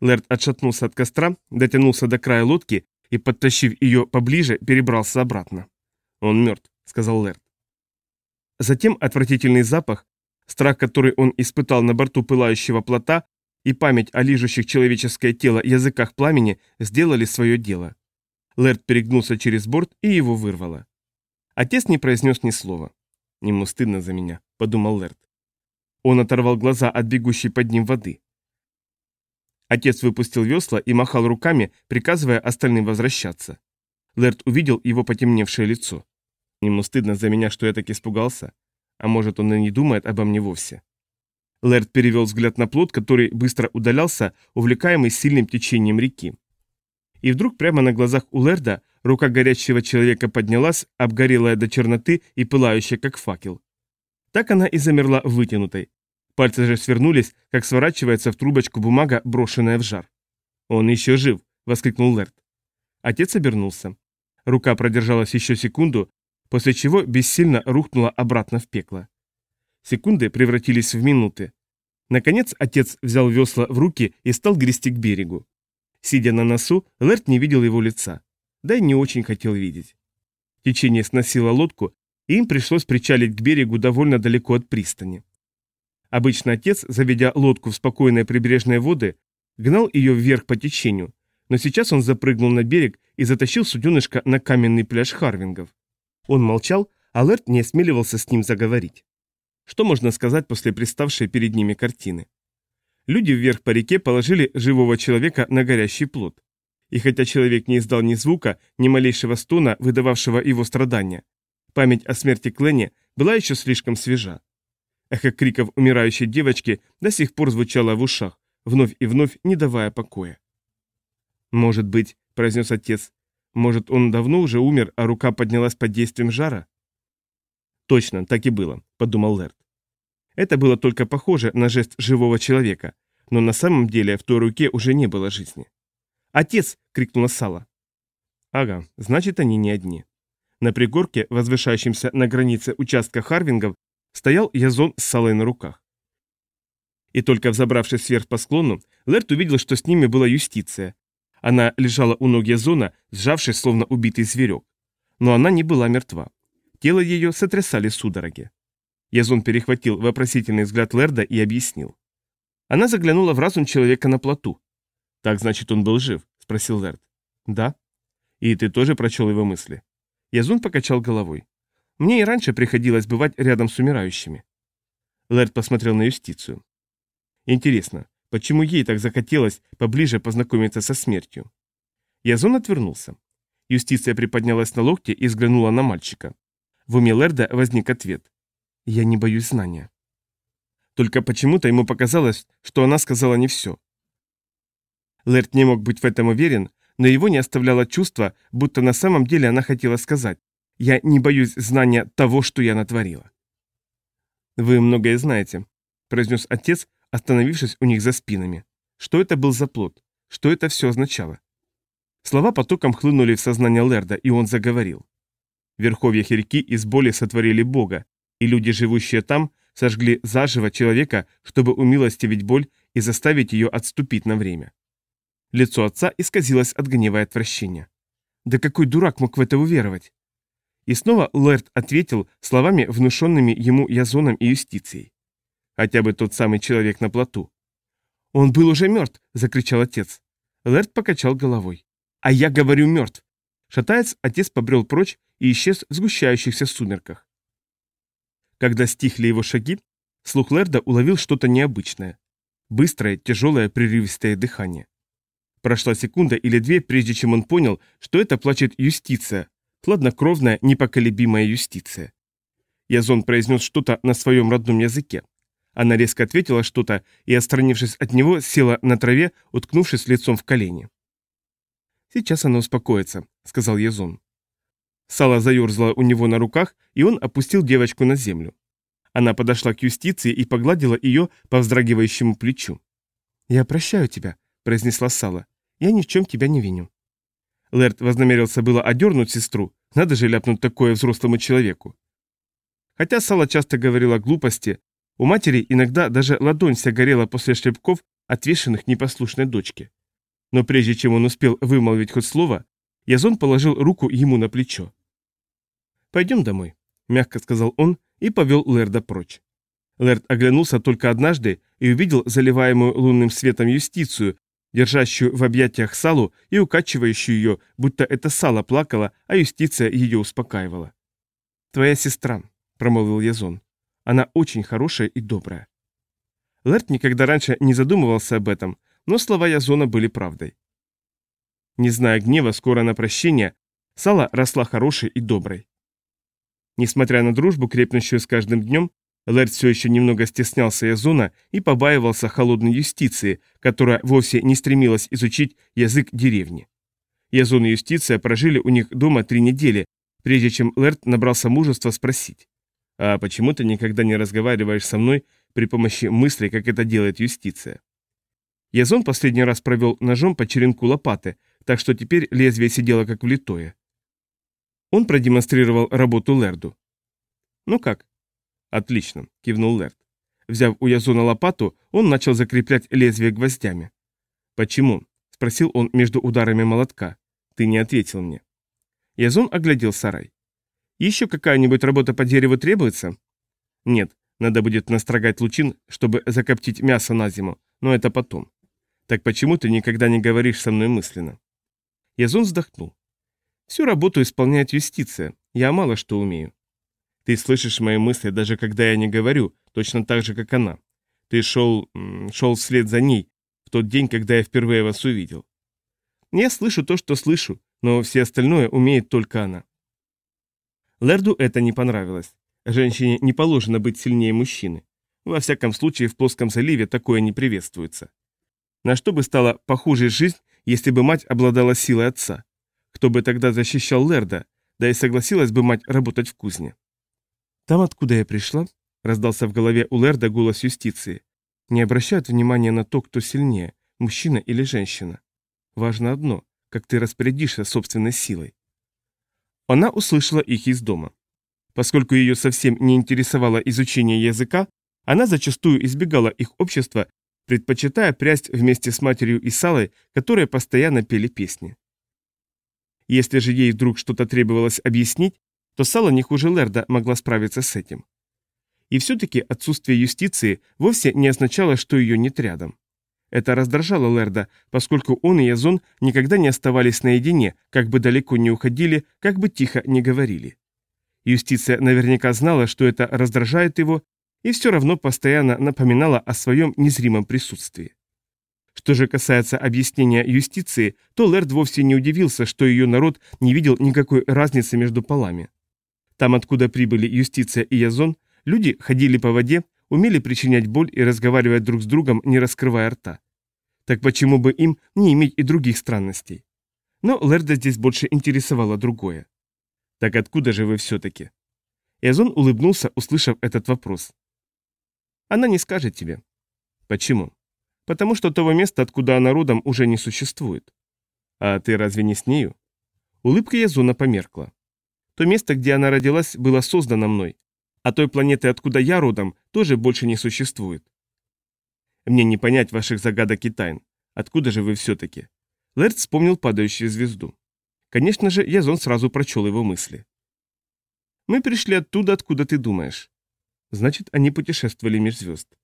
Лэрд отшатнулся от костра, дотянулся до края лодки и, подтащив ее поближе, перебрался обратно. «Он мертв», — сказал Лэрд. Затем отвратительный запах, страх, который он испытал на борту пылающего плота, и память о лижущих человеческое тело языках пламени сделали свое дело. Лэрд перегнулся через борт и его вырвало. Отец не произнес ни слова. «Ему стыдно за меня», — подумал Лэрд. Он оторвал глаза от бегущей под ним воды. Отец выпустил весла и махал руками, приказывая остальным возвращаться. Лэрд увидел его потемневшее лицо. Ему стыдно за меня, что я так испугался. А может, он и не думает обо мне вовсе. Лэрд перевел взгляд на плот, который быстро удалялся, увлекаемый сильным течением реки. И вдруг прямо на глазах у Лерда рука горящего человека поднялась, обгорелая до черноты и пылающая, как факел. Так она и замерла вытянутой. Пальцы же свернулись, как сворачивается в трубочку бумага, брошенная в жар. «Он еще жив!» — воскликнул Лерд. Отец обернулся. Рука продержалась еще секунду, после чего бессильно рухнула обратно в пекло. Секунды превратились в минуты. Наконец отец взял весла в руки и стал грести к берегу. Сидя на носу, Лерт не видел его лица. Да и не очень хотел видеть. Течение сносило лодку, и им пришлось причалить к берегу довольно далеко от пристани. Обычно отец, заведя лодку в спокойные прибрежные воды, гнал ее вверх по течению, но сейчас он запрыгнул на берег и затащил суденышко на каменный пляж Харвингов. Он молчал, а Лерт не осмеливался с ним заговорить. Что можно сказать после приставшей перед ними картины? Люди вверх по реке положили живого человека на горящий плод. И хотя человек не издал ни звука, ни малейшего стона, выдававшего его страдания, память о смерти Кленни была еще слишком свежа. Эхо криков умирающей девочки до сих пор звучало в ушах, вновь и вновь не давая покоя. «Может быть», — произнес отец, — «может, он давно уже умер, а рука поднялась под действием жара?» «Точно, так и было», — подумал Лерт. Это было только похоже на жест живого человека, но на самом деле в той руке уже не было жизни. «Отец!» — крикнула Сала. Ага, значит, они не одни. На пригорке, возвышающемся на границе участка Харвингов, стоял Язон с Салой на руках. И только взобравшись вверх по склону, Лерт увидел, что с ними была юстиция. Она лежала у ног Язона, сжавшись, словно убитый зверек. Но она не была мертва. Тело ее сотрясали судороги. Язон перехватил вопросительный взгляд Лерда и объяснил. Она заглянула в разум человека на плоту. «Так значит, он был жив?» – спросил Лерт. Да. И ты тоже прочел его мысли? Язун покачал головой. Мне и раньше приходилось бывать рядом с умирающими. Лерт посмотрел на юстицию. Интересно, почему ей так захотелось поближе познакомиться со смертью? Язон отвернулся. Юстиция приподнялась на локте и взглянула на мальчика. В уме Лерда возник ответ. «Я не боюсь знания». Только почему-то ему показалось, что она сказала не все. Лерд не мог быть в этом уверен, но его не оставляло чувство, будто на самом деле она хотела сказать «Я не боюсь знания того, что я натворила». «Вы многое знаете», – произнес отец, остановившись у них за спинами. Что это был за плод? Что это все означало? Слова потоком хлынули в сознание Лерда, и он заговорил. В верховьях из боли сотворили Бога, и люди, живущие там, сожгли заживо человека, чтобы умилостивить боль и заставить ее отступить на время. Лицо отца исказилось от гнева и отвращения. Да какой дурак мог в это уверовать? И снова Лэрд ответил словами, внушенными ему Язоном и юстицией. Хотя бы тот самый человек на плоту. «Он был уже мертв!» — закричал отец. Лэрд покачал головой. «А я говорю мертв!» Шатаясь, отец побрел прочь и исчез в сгущающихся сумерках. Когда стихли его шаги, слух Лерда уловил что-то необычное. Быстрое, тяжелое, прерывистое дыхание. Прошла секунда или две, прежде чем он понял, что это плачет юстиция, хладнокровная, непоколебимая юстиция. Язон произнес что-то на своем родном языке. Она резко ответила что-то и, отстранившись от него, села на траве, уткнувшись лицом в колени. «Сейчас она успокоится», — сказал Язон. Сала заерзала у него на руках, и он опустил девочку на землю. Она подошла к юстиции и погладила ее по вздрагивающему плечу. «Я прощаю тебя», — произнесла Сала. «Я ни в чем тебя не виню». Лэрд вознамерился было одернуть сестру, надо же ляпнуть такое взрослому человеку. Хотя Сала часто говорила глупости, у матери иногда даже ладонь вся горела после шлепков, отвешенных непослушной дочке. Но прежде чем он успел вымолвить хоть слово, Язон положил руку ему на плечо. «Пойдем домой», — мягко сказал он и повел Лерда прочь. Лерд оглянулся только однажды и увидел заливаемую лунным светом юстицию, держащую в объятиях Салу и укачивающую ее, будто это Сала плакала, а юстиция ее успокаивала. «Твоя сестра», — промолвил Язон. «Она очень хорошая и добрая». Лерд никогда раньше не задумывался об этом, но слова Язона были правдой. Не зная гнева, скоро на прощение, Сала росла хорошей и доброй. Несмотря на дружбу, крепнущую с каждым днем, Лэрд все еще немного стеснялся Язона и побаивался холодной юстиции, которая вовсе не стремилась изучить язык деревни. Язон и юстиция прожили у них дома три недели, прежде чем Лэрд набрался мужества спросить. «А почему ты никогда не разговариваешь со мной при помощи мысли, как это делает юстиция?» Язон последний раз провел ножом по черенку лопаты, так что теперь лезвие сидело как влитое. Он продемонстрировал работу Лерду. «Ну как?» «Отлично», — кивнул Лерд. Взяв у Язона лопату, он начал закреплять лезвие гвоздями. «Почему?» — спросил он между ударами молотка. «Ты не ответил мне». Язон оглядел сарай. «Еще какая-нибудь работа по дереву требуется?» «Нет, надо будет настрогать лучин, чтобы закоптить мясо на зиму, но это потом. Так почему ты никогда не говоришь со мной мысленно?» Язон вздохнул. Всю работу исполняет юстиция, я мало что умею. Ты слышишь мои мысли, даже когда я не говорю, точно так же, как она. Ты шел... шел вслед за ней в тот день, когда я впервые вас увидел. Я слышу то, что слышу, но все остальное умеет только она. Лерду это не понравилось. Женщине не положено быть сильнее мужчины. Во всяком случае, в плоском заливе такое не приветствуется. На что бы стала похуже жизнь, если бы мать обладала силой отца? Кто бы тогда защищал Лерда, да и согласилась бы мать работать в кузне. «Там, откуда я пришла», — раздался в голове у Лерда голос юстиции, «не обращают внимания на то, кто сильнее, мужчина или женщина. Важно одно, как ты распорядишься собственной силой». Она услышала их из дома. Поскольку ее совсем не интересовало изучение языка, она зачастую избегала их общества, предпочитая прясть вместе с матерью и Салой, которые постоянно пели песни. Если же ей вдруг что-то требовалось объяснить, то Сала не хуже Лерда могла справиться с этим. И все-таки отсутствие юстиции вовсе не означало, что ее нет рядом. Это раздражало Лерда, поскольку он и Язон никогда не оставались наедине, как бы далеко не уходили, как бы тихо не говорили. Юстиция наверняка знала, что это раздражает его, и все равно постоянно напоминала о своем незримом присутствии. Что же касается объяснения юстиции, то Лерд вовсе не удивился, что ее народ не видел никакой разницы между полами. Там, откуда прибыли юстиция и Язон, люди ходили по воде, умели причинять боль и разговаривать друг с другом, не раскрывая рта. Так почему бы им не иметь и других странностей? Но Лерда здесь больше интересовало другое. Так откуда же вы все-таки? Язон улыбнулся, услышав этот вопрос. Она не скажет тебе. Почему? Потому что того места, откуда она родом, уже не существует. А ты разве не с нею? Улыбка Язона померкла. То место, где она родилась, было создано мной, а той планеты, откуда я родом, тоже больше не существует. Мне не понять ваших загадок и тайн. Откуда же вы все-таки? Лэрд вспомнил падающую звезду. Конечно же, Язон сразу прочел его мысли. Мы пришли оттуда, откуда ты думаешь. Значит, они путешествовали меж звезд.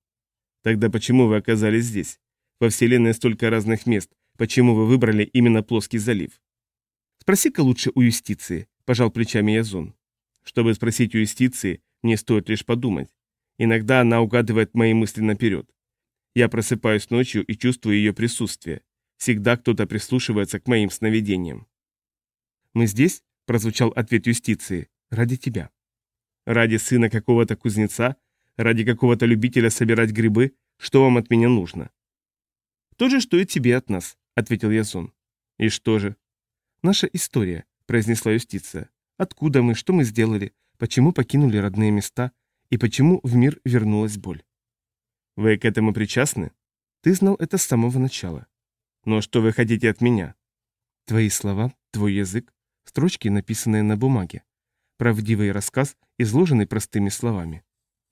Тогда почему вы оказались здесь? Во Вселенной столько разных мест. Почему вы выбрали именно плоский залив? Спроси-ка лучше у юстиции. — пожал плечами Язон. «Чтобы спросить у юстиции, мне стоит лишь подумать. Иногда она угадывает мои мысли наперед. Я просыпаюсь ночью и чувствую ее присутствие. Всегда кто-то прислушивается к моим сновидениям». «Мы здесь?» — прозвучал ответ юстиции. «Ради тебя». «Ради сына какого-то кузнеца? Ради какого-то любителя собирать грибы? Что вам от меня нужно?» «То же, что и тебе от нас», — ответил Язон. «И что же?» «Наша история произнесла юстиция. «Откуда мы? Что мы сделали? Почему покинули родные места? И почему в мир вернулась боль?» «Вы к этому причастны?» «Ты знал это с самого начала». «Но что вы хотите от меня?» «Твои слова, твой язык, строчки, написанные на бумаге. Правдивый рассказ, изложенный простыми словами.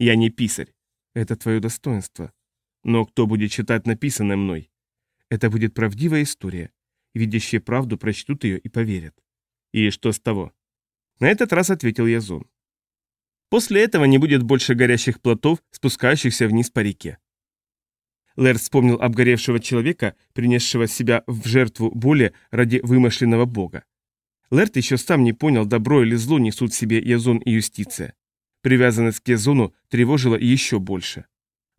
Я не писарь. Это твое достоинство. Но кто будет читать написанное мной? Это будет правдивая история. Видящие правду прочтут ее и поверят. И что с того? На этот раз ответил Язон. После этого не будет больше горящих плотов, спускающихся вниз по реке. Лэр вспомнил обгоревшего человека, принесшего себя в жертву боли ради вымышленного бога. Лэрт еще сам не понял, добро или зло несут в себе Язон и Юстиция. Привязанность к Язону тревожила еще больше.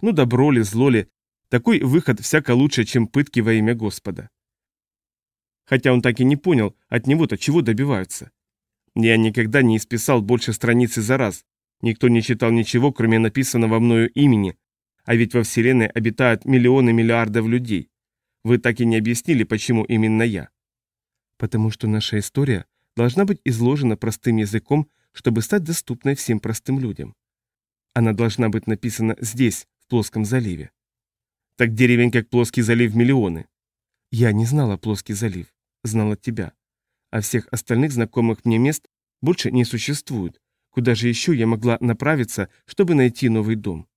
Ну добро ли, зло ли, такой выход всяко лучше, чем пытки во имя Господа хотя он так и не понял, от него-то чего добиваются. Я никогда не исписал больше страницы за раз, никто не читал ничего, кроме написанного мною имени, а ведь во Вселенной обитают миллионы миллиардов людей. Вы так и не объяснили, почему именно я. Потому что наша история должна быть изложена простым языком, чтобы стать доступной всем простым людям. Она должна быть написана здесь, в плоском заливе. Так деревень, как плоский залив, миллионы. Я не знала плоский залив знал от тебя. А всех остальных знакомых мне мест больше не существует. Куда же еще я могла направиться, чтобы найти новый дом?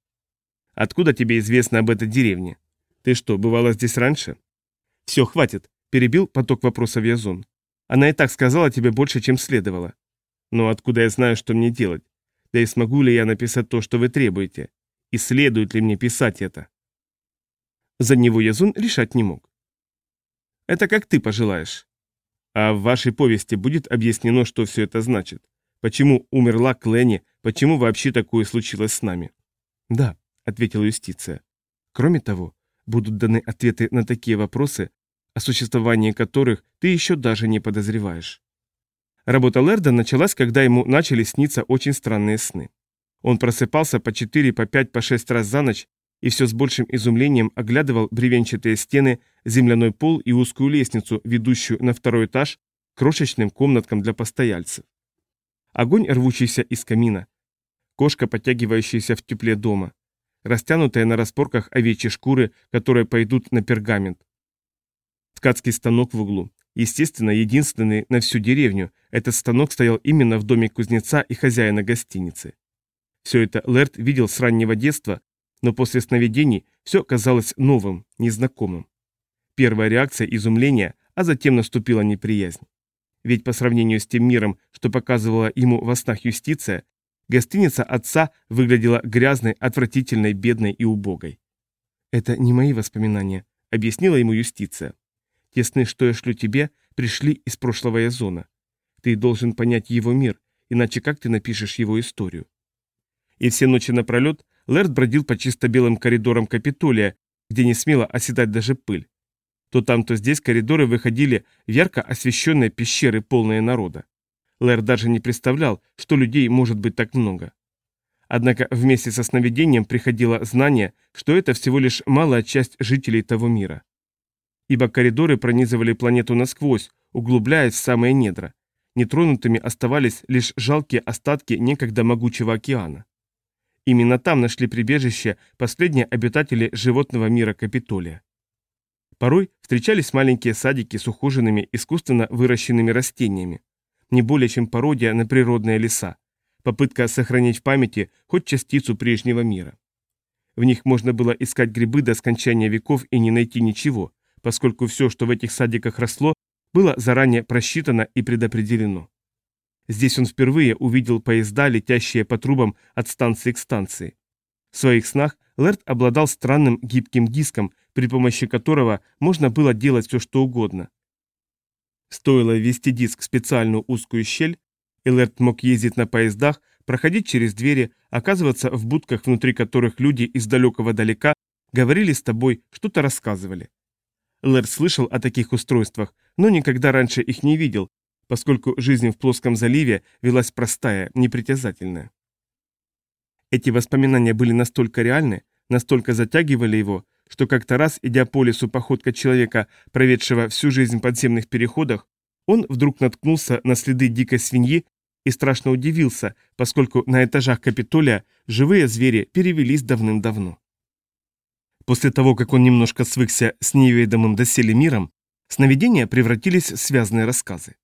Откуда тебе известно об этой деревне? Ты что, бывала здесь раньше? Все, хватит, перебил поток вопросов Язон. Она и так сказала тебе больше, чем следовало. Но откуда я знаю, что мне делать? Да и смогу ли я написать то, что вы требуете? И следует ли мне писать это? За него Язон решать не мог. Это как ты пожелаешь. А в вашей повести будет объяснено, что все это значит? Почему умерла Кленни? Почему вообще такое случилось с нами? Да, ответила юстиция. Кроме того, будут даны ответы на такие вопросы, о существовании которых ты еще даже не подозреваешь. Работа Лерда началась, когда ему начали сниться очень странные сны. Он просыпался по 4, по 5, по 6 раз за ночь и все с большим изумлением оглядывал бревенчатые стены, земляной пол и узкую лестницу, ведущую на второй этаж, крошечным комнаткам для постояльцев. Огонь, рвущийся из камина, кошка, подтягивающаяся в тепле дома, растянутые на распорках овечьи шкуры, которые пойдут на пергамент. Ткацкий станок в углу. Естественно, единственный на всю деревню, этот станок стоял именно в доме кузнеца и хозяина гостиницы. Все это Лерт видел с раннего детства, но после сновидений все казалось новым, незнакомым. Первая реакция – изумление, а затем наступила неприязнь. Ведь по сравнению с тем миром, что показывала ему во снах юстиция, гостиница отца выглядела грязной, отвратительной, бедной и убогой. «Это не мои воспоминания», – объяснила ему юстиция. «Те сны, что я шлю тебе, пришли из прошлого Язона. Ты должен понять его мир, иначе как ты напишешь его историю?» И все ночи напролет Лэрд бродил по чисто белым коридорам Капитолия, где не смело оседать даже пыль. То там, то здесь коридоры выходили в ярко освещенные пещеры, полные народа. Лэр даже не представлял, что людей может быть так много. Однако вместе со сновидением приходило знание, что это всего лишь малая часть жителей того мира. Ибо коридоры пронизывали планету насквозь, углубляясь в самые недра. Нетронутыми оставались лишь жалкие остатки некогда могучего океана. Именно там нашли прибежище последние обитатели животного мира Капитолия. Порой встречались маленькие садики с ухоженными, искусственно выращенными растениями, не более чем пародия на природные леса, попытка сохранить в памяти хоть частицу прежнего мира. В них можно было искать грибы до скончания веков и не найти ничего, поскольку все, что в этих садиках росло, было заранее просчитано и предопределено. Здесь он впервые увидел поезда, летящие по трубам от станции к станции. В своих снах Лэрд обладал странным гибким диском, при помощи которого можно было делать все, что угодно. Стоило ввести диск в специальную узкую щель, и Лэрд мог ездить на поездах, проходить через двери, оказываться в будках, внутри которых люди из далекого далека говорили с тобой, что-то рассказывали. Лэрд слышал о таких устройствах, но никогда раньше их не видел, поскольку жизнь в плоском заливе велась простая, непритязательная. Эти воспоминания были настолько реальны, настолько затягивали его, что как-то раз, идя по лесу походка человека, проведшего всю жизнь в подземных переходах, он вдруг наткнулся на следы дикой свиньи и страшно удивился, поскольку на этажах Капитолия живые звери перевелись давным-давно. После того, как он немножко свыкся с неведомым доселе миром, сновидения превратились в связанные рассказы.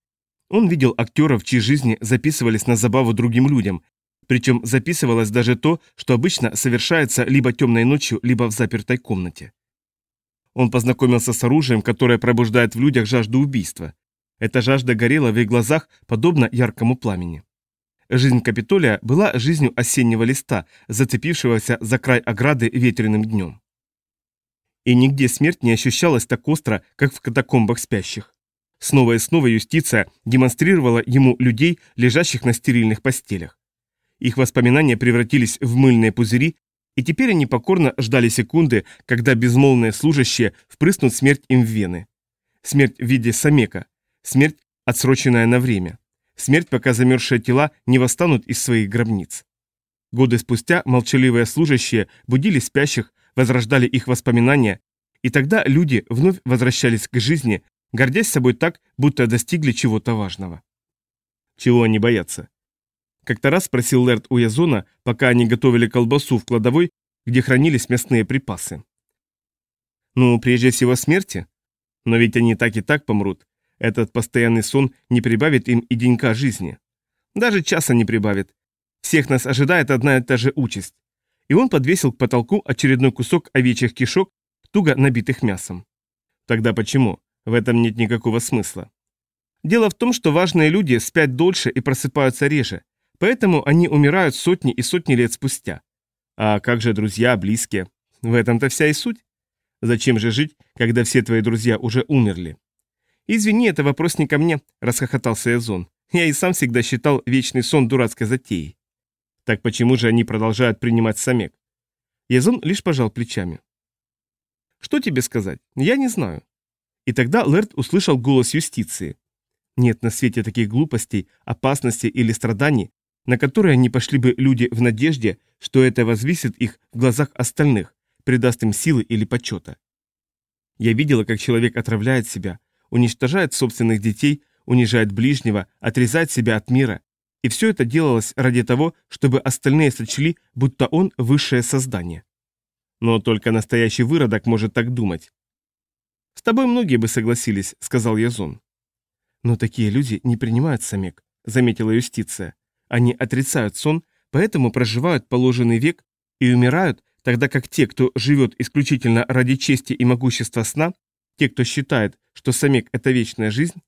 Он видел актеров, чьи жизни записывались на забаву другим людям, причем записывалось даже то, что обычно совершается либо темной ночью, либо в запертой комнате. Он познакомился с оружием, которое пробуждает в людях жажду убийства. Эта жажда горела в их глазах, подобно яркому пламени. Жизнь Капитолия была жизнью осеннего листа, зацепившегося за край ограды ветреным днем. И нигде смерть не ощущалась так остро, как в катакомбах спящих. Снова и снова юстиция демонстрировала ему людей, лежащих на стерильных постелях. Их воспоминания превратились в мыльные пузыри, и теперь они покорно ждали секунды, когда безмолвные служащие впрыснут смерть им в вены. Смерть в виде самека, смерть, отсроченная на время, смерть, пока замерзшие тела не восстанут из своих гробниц. Годы спустя молчаливые служащие будили спящих, возрождали их воспоминания, и тогда люди вновь возвращались к жизни, гордясь собой так, будто достигли чего-то важного. Чего они боятся? Как-то раз спросил Лерт у Язона, пока они готовили колбасу в кладовой, где хранились мясные припасы. Ну, прежде всего смерти. Но ведь они так и так помрут. Этот постоянный сон не прибавит им и денька жизни. Даже часа не прибавит. Всех нас ожидает одна и та же участь. И он подвесил к потолку очередной кусок овечьих кишок, туго набитых мясом. Тогда почему? В этом нет никакого смысла. Дело в том, что важные люди спят дольше и просыпаются реже, поэтому они умирают сотни и сотни лет спустя. А как же друзья, близкие? В этом-то вся и суть. Зачем же жить, когда все твои друзья уже умерли? Извини, это вопрос не ко мне, расхохотался Язон. Я и сам всегда считал вечный сон дурацкой затеей. Так почему же они продолжают принимать самек? Язон лишь пожал плечами. Что тебе сказать? Я не знаю. И тогда Лэрд услышал голос юстиции. Нет на свете таких глупостей, опасностей или страданий, на которые не пошли бы люди в надежде, что это возвысит их в глазах остальных, придаст им силы или почета. Я видела, как человек отравляет себя, уничтожает собственных детей, унижает ближнего, отрезает себя от мира. И все это делалось ради того, чтобы остальные сочли, будто он высшее создание. Но только настоящий выродок может так думать. «С тобой многие бы согласились», — сказал Язон. «Но такие люди не принимают самек», — заметила юстиция. «Они отрицают сон, поэтому проживают положенный век и умирают, тогда как те, кто живет исключительно ради чести и могущества сна, те, кто считает, что самек – это вечная жизнь,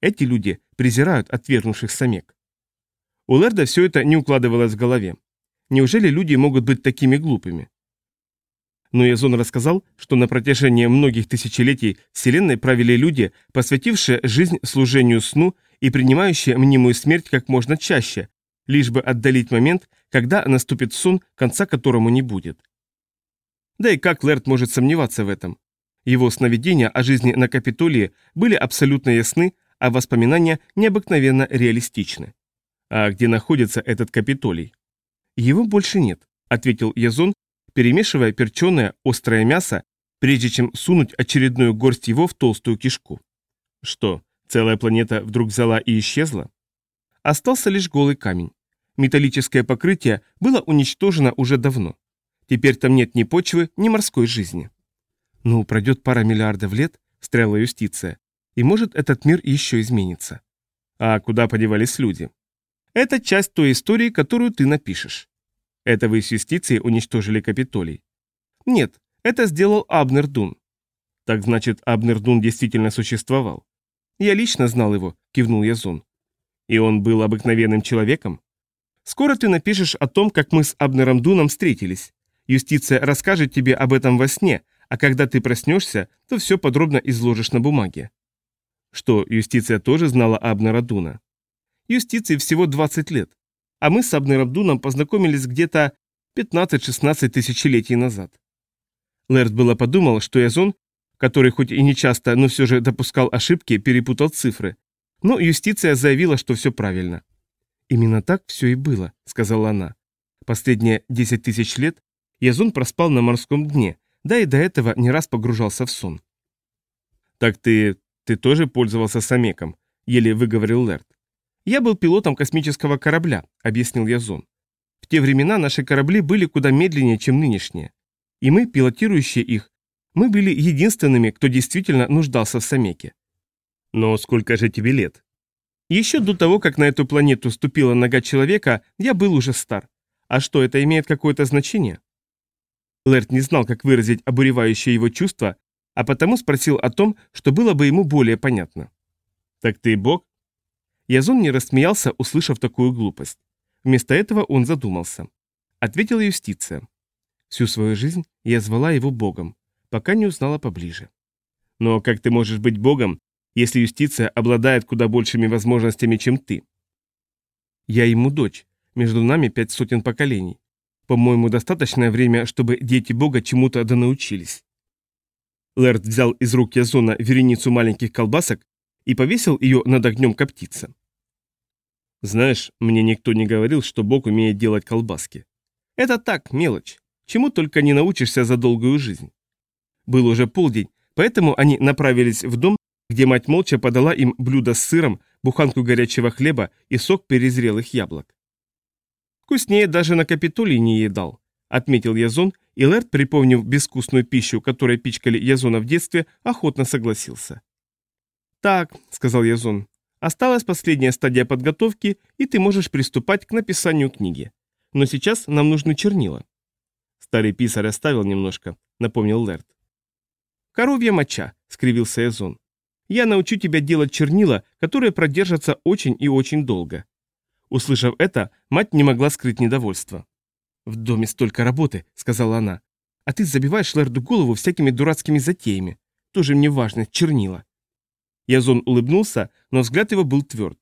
эти люди презирают отвергнувших самек». У Лерда все это не укладывалось в голове. Неужели люди могут быть такими глупыми? Но Язон рассказал, что на протяжении многих тысячелетий Вселенной правили люди, посвятившие жизнь служению сну и принимающие мнимую смерть как можно чаще, лишь бы отдалить момент, когда наступит сон, конца которому не будет. Да и как Лэрд может сомневаться в этом? Его сновидения о жизни на Капитолии были абсолютно ясны, а воспоминания необыкновенно реалистичны. А где находится этот Капитолий? Его больше нет, ответил Язон, перемешивая перченое острое мясо, прежде чем сунуть очередную горсть его в толстую кишку. Что, целая планета вдруг взяла и исчезла? Остался лишь голый камень. Металлическое покрытие было уничтожено уже давно. Теперь там нет ни почвы, ни морской жизни. Ну, пройдет пара миллиардов лет, встряла юстиция, и может этот мир еще изменится. А куда подевались люди? Это часть той истории, которую ты напишешь. Это вы с юстицией уничтожили Капитолий? Нет, это сделал Абнер Дун. Так значит, Абнер Дун действительно существовал? Я лично знал его, кивнул Язон. И он был обыкновенным человеком? Скоро ты напишешь о том, как мы с Абнером Дуном встретились. Юстиция расскажет тебе об этом во сне, а когда ты проснешься, то все подробно изложишь на бумаге. Что, юстиция тоже знала Абнера Дуна? Юстиции всего 20 лет, а мы с Абнером Дуном познакомились где-то 15-16 тысячелетий назад. Лэрд было подумал, что Язон, который хоть и не часто, но все же допускал ошибки, перепутал цифры, но юстиция заявила, что все правильно. «Именно так все и было», — сказала она. «Последние 10 тысяч лет Язон проспал на морском дне, да и до этого не раз погружался в сон. «Так ты... ты тоже пользовался самеком?» — еле выговорил Лерт. «Я был пилотом космического корабля», — объяснил Язон. «В те времена наши корабли были куда медленнее, чем нынешние. И мы, пилотирующие их, мы были единственными, кто действительно нуждался в самеке». «Но сколько же тебе лет?» «Еще до того, как на эту планету ступила нога человека, я был уже стар. А что, это имеет какое-то значение?» Лэрт не знал, как выразить обуревающее его чувство, а потому спросил о том, что было бы ему более понятно. «Так ты бог?» Язон не рассмеялся, услышав такую глупость. Вместо этого он задумался. Ответила юстиция. Всю свою жизнь я звала его богом, пока не узнала поближе. Но как ты можешь быть богом, если юстиция обладает куда большими возможностями, чем ты? Я ему дочь, между нами пять сотен поколений. По-моему, достаточное время, чтобы дети Бога чему-то да научились. Лэрд взял из рук Язона вереницу маленьких колбасок и повесил ее над огнем коптица. Знаешь, мне никто не говорил, что Бог умеет делать колбаски. Это так, мелочь. Чему только не научишься за долгую жизнь. Был уже полдень, поэтому они направились в дом, где мать молча подала им блюдо с сыром, буханку горячего хлеба и сок перезрелых яблок. Вкуснее даже на Капитолии не едал, отметил Язон, и Лэрд, припомнив безвкусную пищу, которой пичкали Язона в детстве, охотно согласился. «Так», — сказал Язон, — «осталась последняя стадия подготовки, и ты можешь приступать к написанию книги. Но сейчас нам нужны чернила». Старый писарь оставил немножко, напомнил Лэрд. «Коровья моча», — скривился Язон. «Я научу тебя делать чернила, которые продержатся очень и очень долго. Услышав это, мать не могла скрыть недовольство. «В доме столько работы», — сказала она. «А ты забиваешь Лерду голову всякими дурацкими затеями. Тоже мне важно, чернила». Язон улыбнулся, но взгляд его был тверд.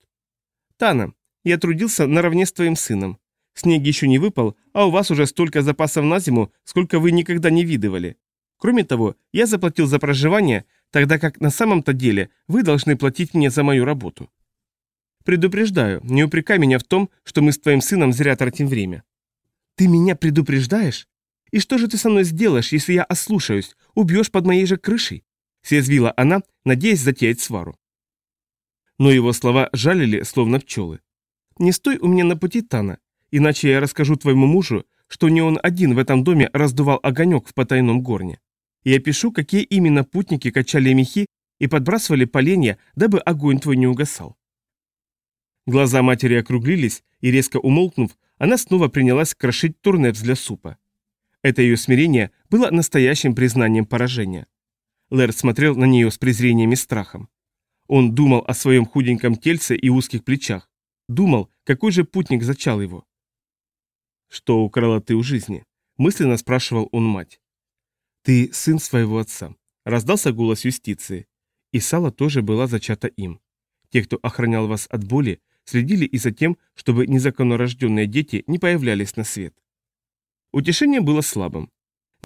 «Тана, я трудился наравне с твоим сыном. Снег еще не выпал, а у вас уже столько запасов на зиму, сколько вы никогда не видывали. Кроме того, я заплатил за проживание, тогда как на самом-то деле вы должны платить мне за мою работу. Предупреждаю, не упрекай меня в том, что мы с твоим сыном зря тратим время. Ты меня предупреждаешь? И что же ты со мной сделаешь, если я ослушаюсь, убьешь под моей же крышей? Съязвила она, надеясь затеять свару. Но его слова жалили, словно пчелы. Не стой у меня на пути, Тана, иначе я расскажу твоему мужу, что не он один в этом доме раздувал огонек в потайном горне. И опишу, какие именно путники качали мехи и подбрасывали поленья, дабы огонь твой не угасал. Глаза матери округлились, и резко умолкнув, она снова принялась крошить турнепс для супа. Это ее смирение было настоящим признанием поражения. Лэр смотрел на нее с презрением и страхом. Он думал о своем худеньком тельце и узких плечах. Думал, какой же путник зачал его. «Что украла ты у жизни?» – мысленно спрашивал он мать. «Ты сын своего отца», — раздался голос юстиции. И Сала тоже была зачата им. Те, кто охранял вас от боли, следили и за тем, чтобы незаконнорожденные дети не появлялись на свет. Утешение было слабым.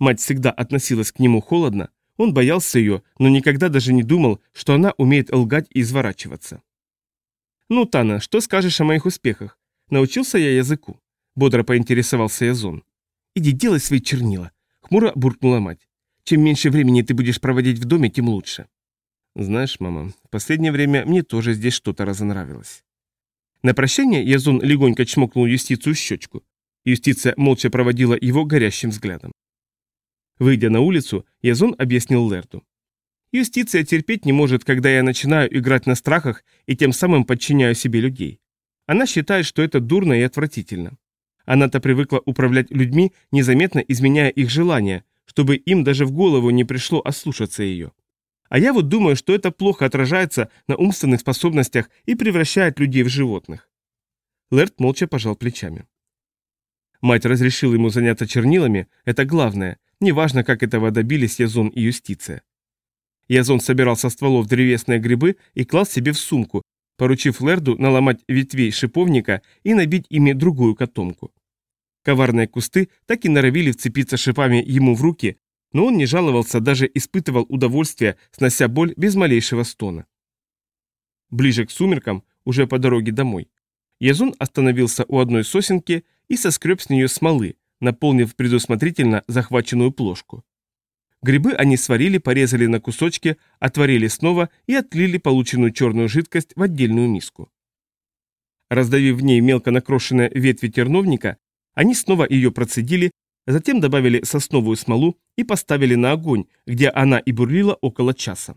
Мать всегда относилась к нему холодно, он боялся ее, но никогда даже не думал, что она умеет лгать и изворачиваться. «Ну, Тана, что скажешь о моих успехах? Научился я языку?» Бодро поинтересовался Язон. «Иди делай свои чернила», — хмуро буркнула мать. «Чем меньше времени ты будешь проводить в доме, тем лучше». «Знаешь, мама, в последнее время мне тоже здесь что-то разонравилось». На прощание Язон легонько чмокнул юстицию в щечку. Юстиция молча проводила его горящим взглядом. Выйдя на улицу, Язон объяснил Лерду. Юстиция терпеть не может, когда я начинаю играть на страхах и тем самым подчиняю себе людей. Она считает, что это дурно и отвратительно. Она-то привыкла управлять людьми, незаметно изменяя их желания, чтобы им даже в голову не пришло ослушаться ее. А я вот думаю, что это плохо отражается на умственных способностях и превращает людей в животных. Лерт молча пожал плечами. Мать разрешила ему заняться чернилами, это главное, неважно, как этого добились Язон и юстиция. Язон собирал со стволов древесные грибы и клал себе в сумку, поручив Лерду наломать ветвей шиповника и набить ими другую котомку. Коварные кусты так и норовили вцепиться шипами ему в руки, но он не жаловался, даже испытывал удовольствие, снося боль без малейшего стона. Ближе к сумеркам, уже по дороге домой, Язон остановился у одной сосенки и соскреб с нее смолы, наполнив предусмотрительно захваченную плошку. Грибы они сварили, порезали на кусочки, отварили снова и отлили полученную черную жидкость в отдельную миску. Раздавив в ней мелко накрошенные ветви терновника, они снова ее процедили, затем добавили сосновую смолу и поставили на огонь, где она и бурлила около часа.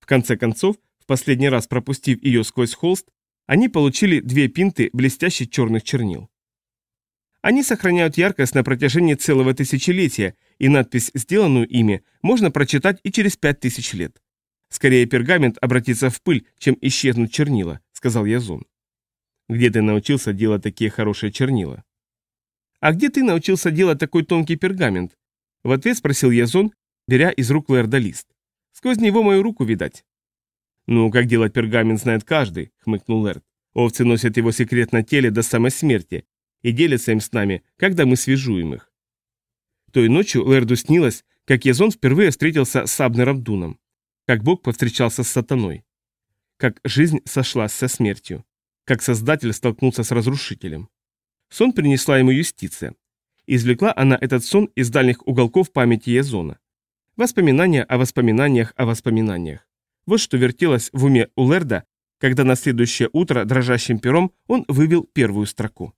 В конце концов, в последний раз пропустив ее сквозь холст, они получили две пинты блестящих черных чернил. Они сохраняют яркость на протяжении целого тысячелетия, и надпись, сделанную ими, можно прочитать и через пять тысяч лет. Скорее пергамент обратится в пыль, чем исчезнут чернила, сказал Язон. Где ты научился делать такие хорошие чернила? А где ты научился делать такой тонкий пергамент? В ответ спросил Язон, беря из рук Лэрда лист. Сквозь него мою руку видать. Ну, как делать пергамент знает каждый, хмыкнул Лэрд. Овцы носят его секрет на теле до самой смерти, и делятся им с нами, когда мы свяжуем их. Той ночью Лэрду снилось, как Язон впервые встретился с Абнером Дуном, как Бог повстречался с сатаной, как жизнь сошлась со смертью, как Создатель столкнулся с Разрушителем. Сон принесла ему юстиция. Извлекла она этот сон из дальних уголков памяти Язона. Воспоминания о воспоминаниях о воспоминаниях. Вот что вертелось в уме у Лерда, когда на следующее утро дрожащим пером он вывел первую строку.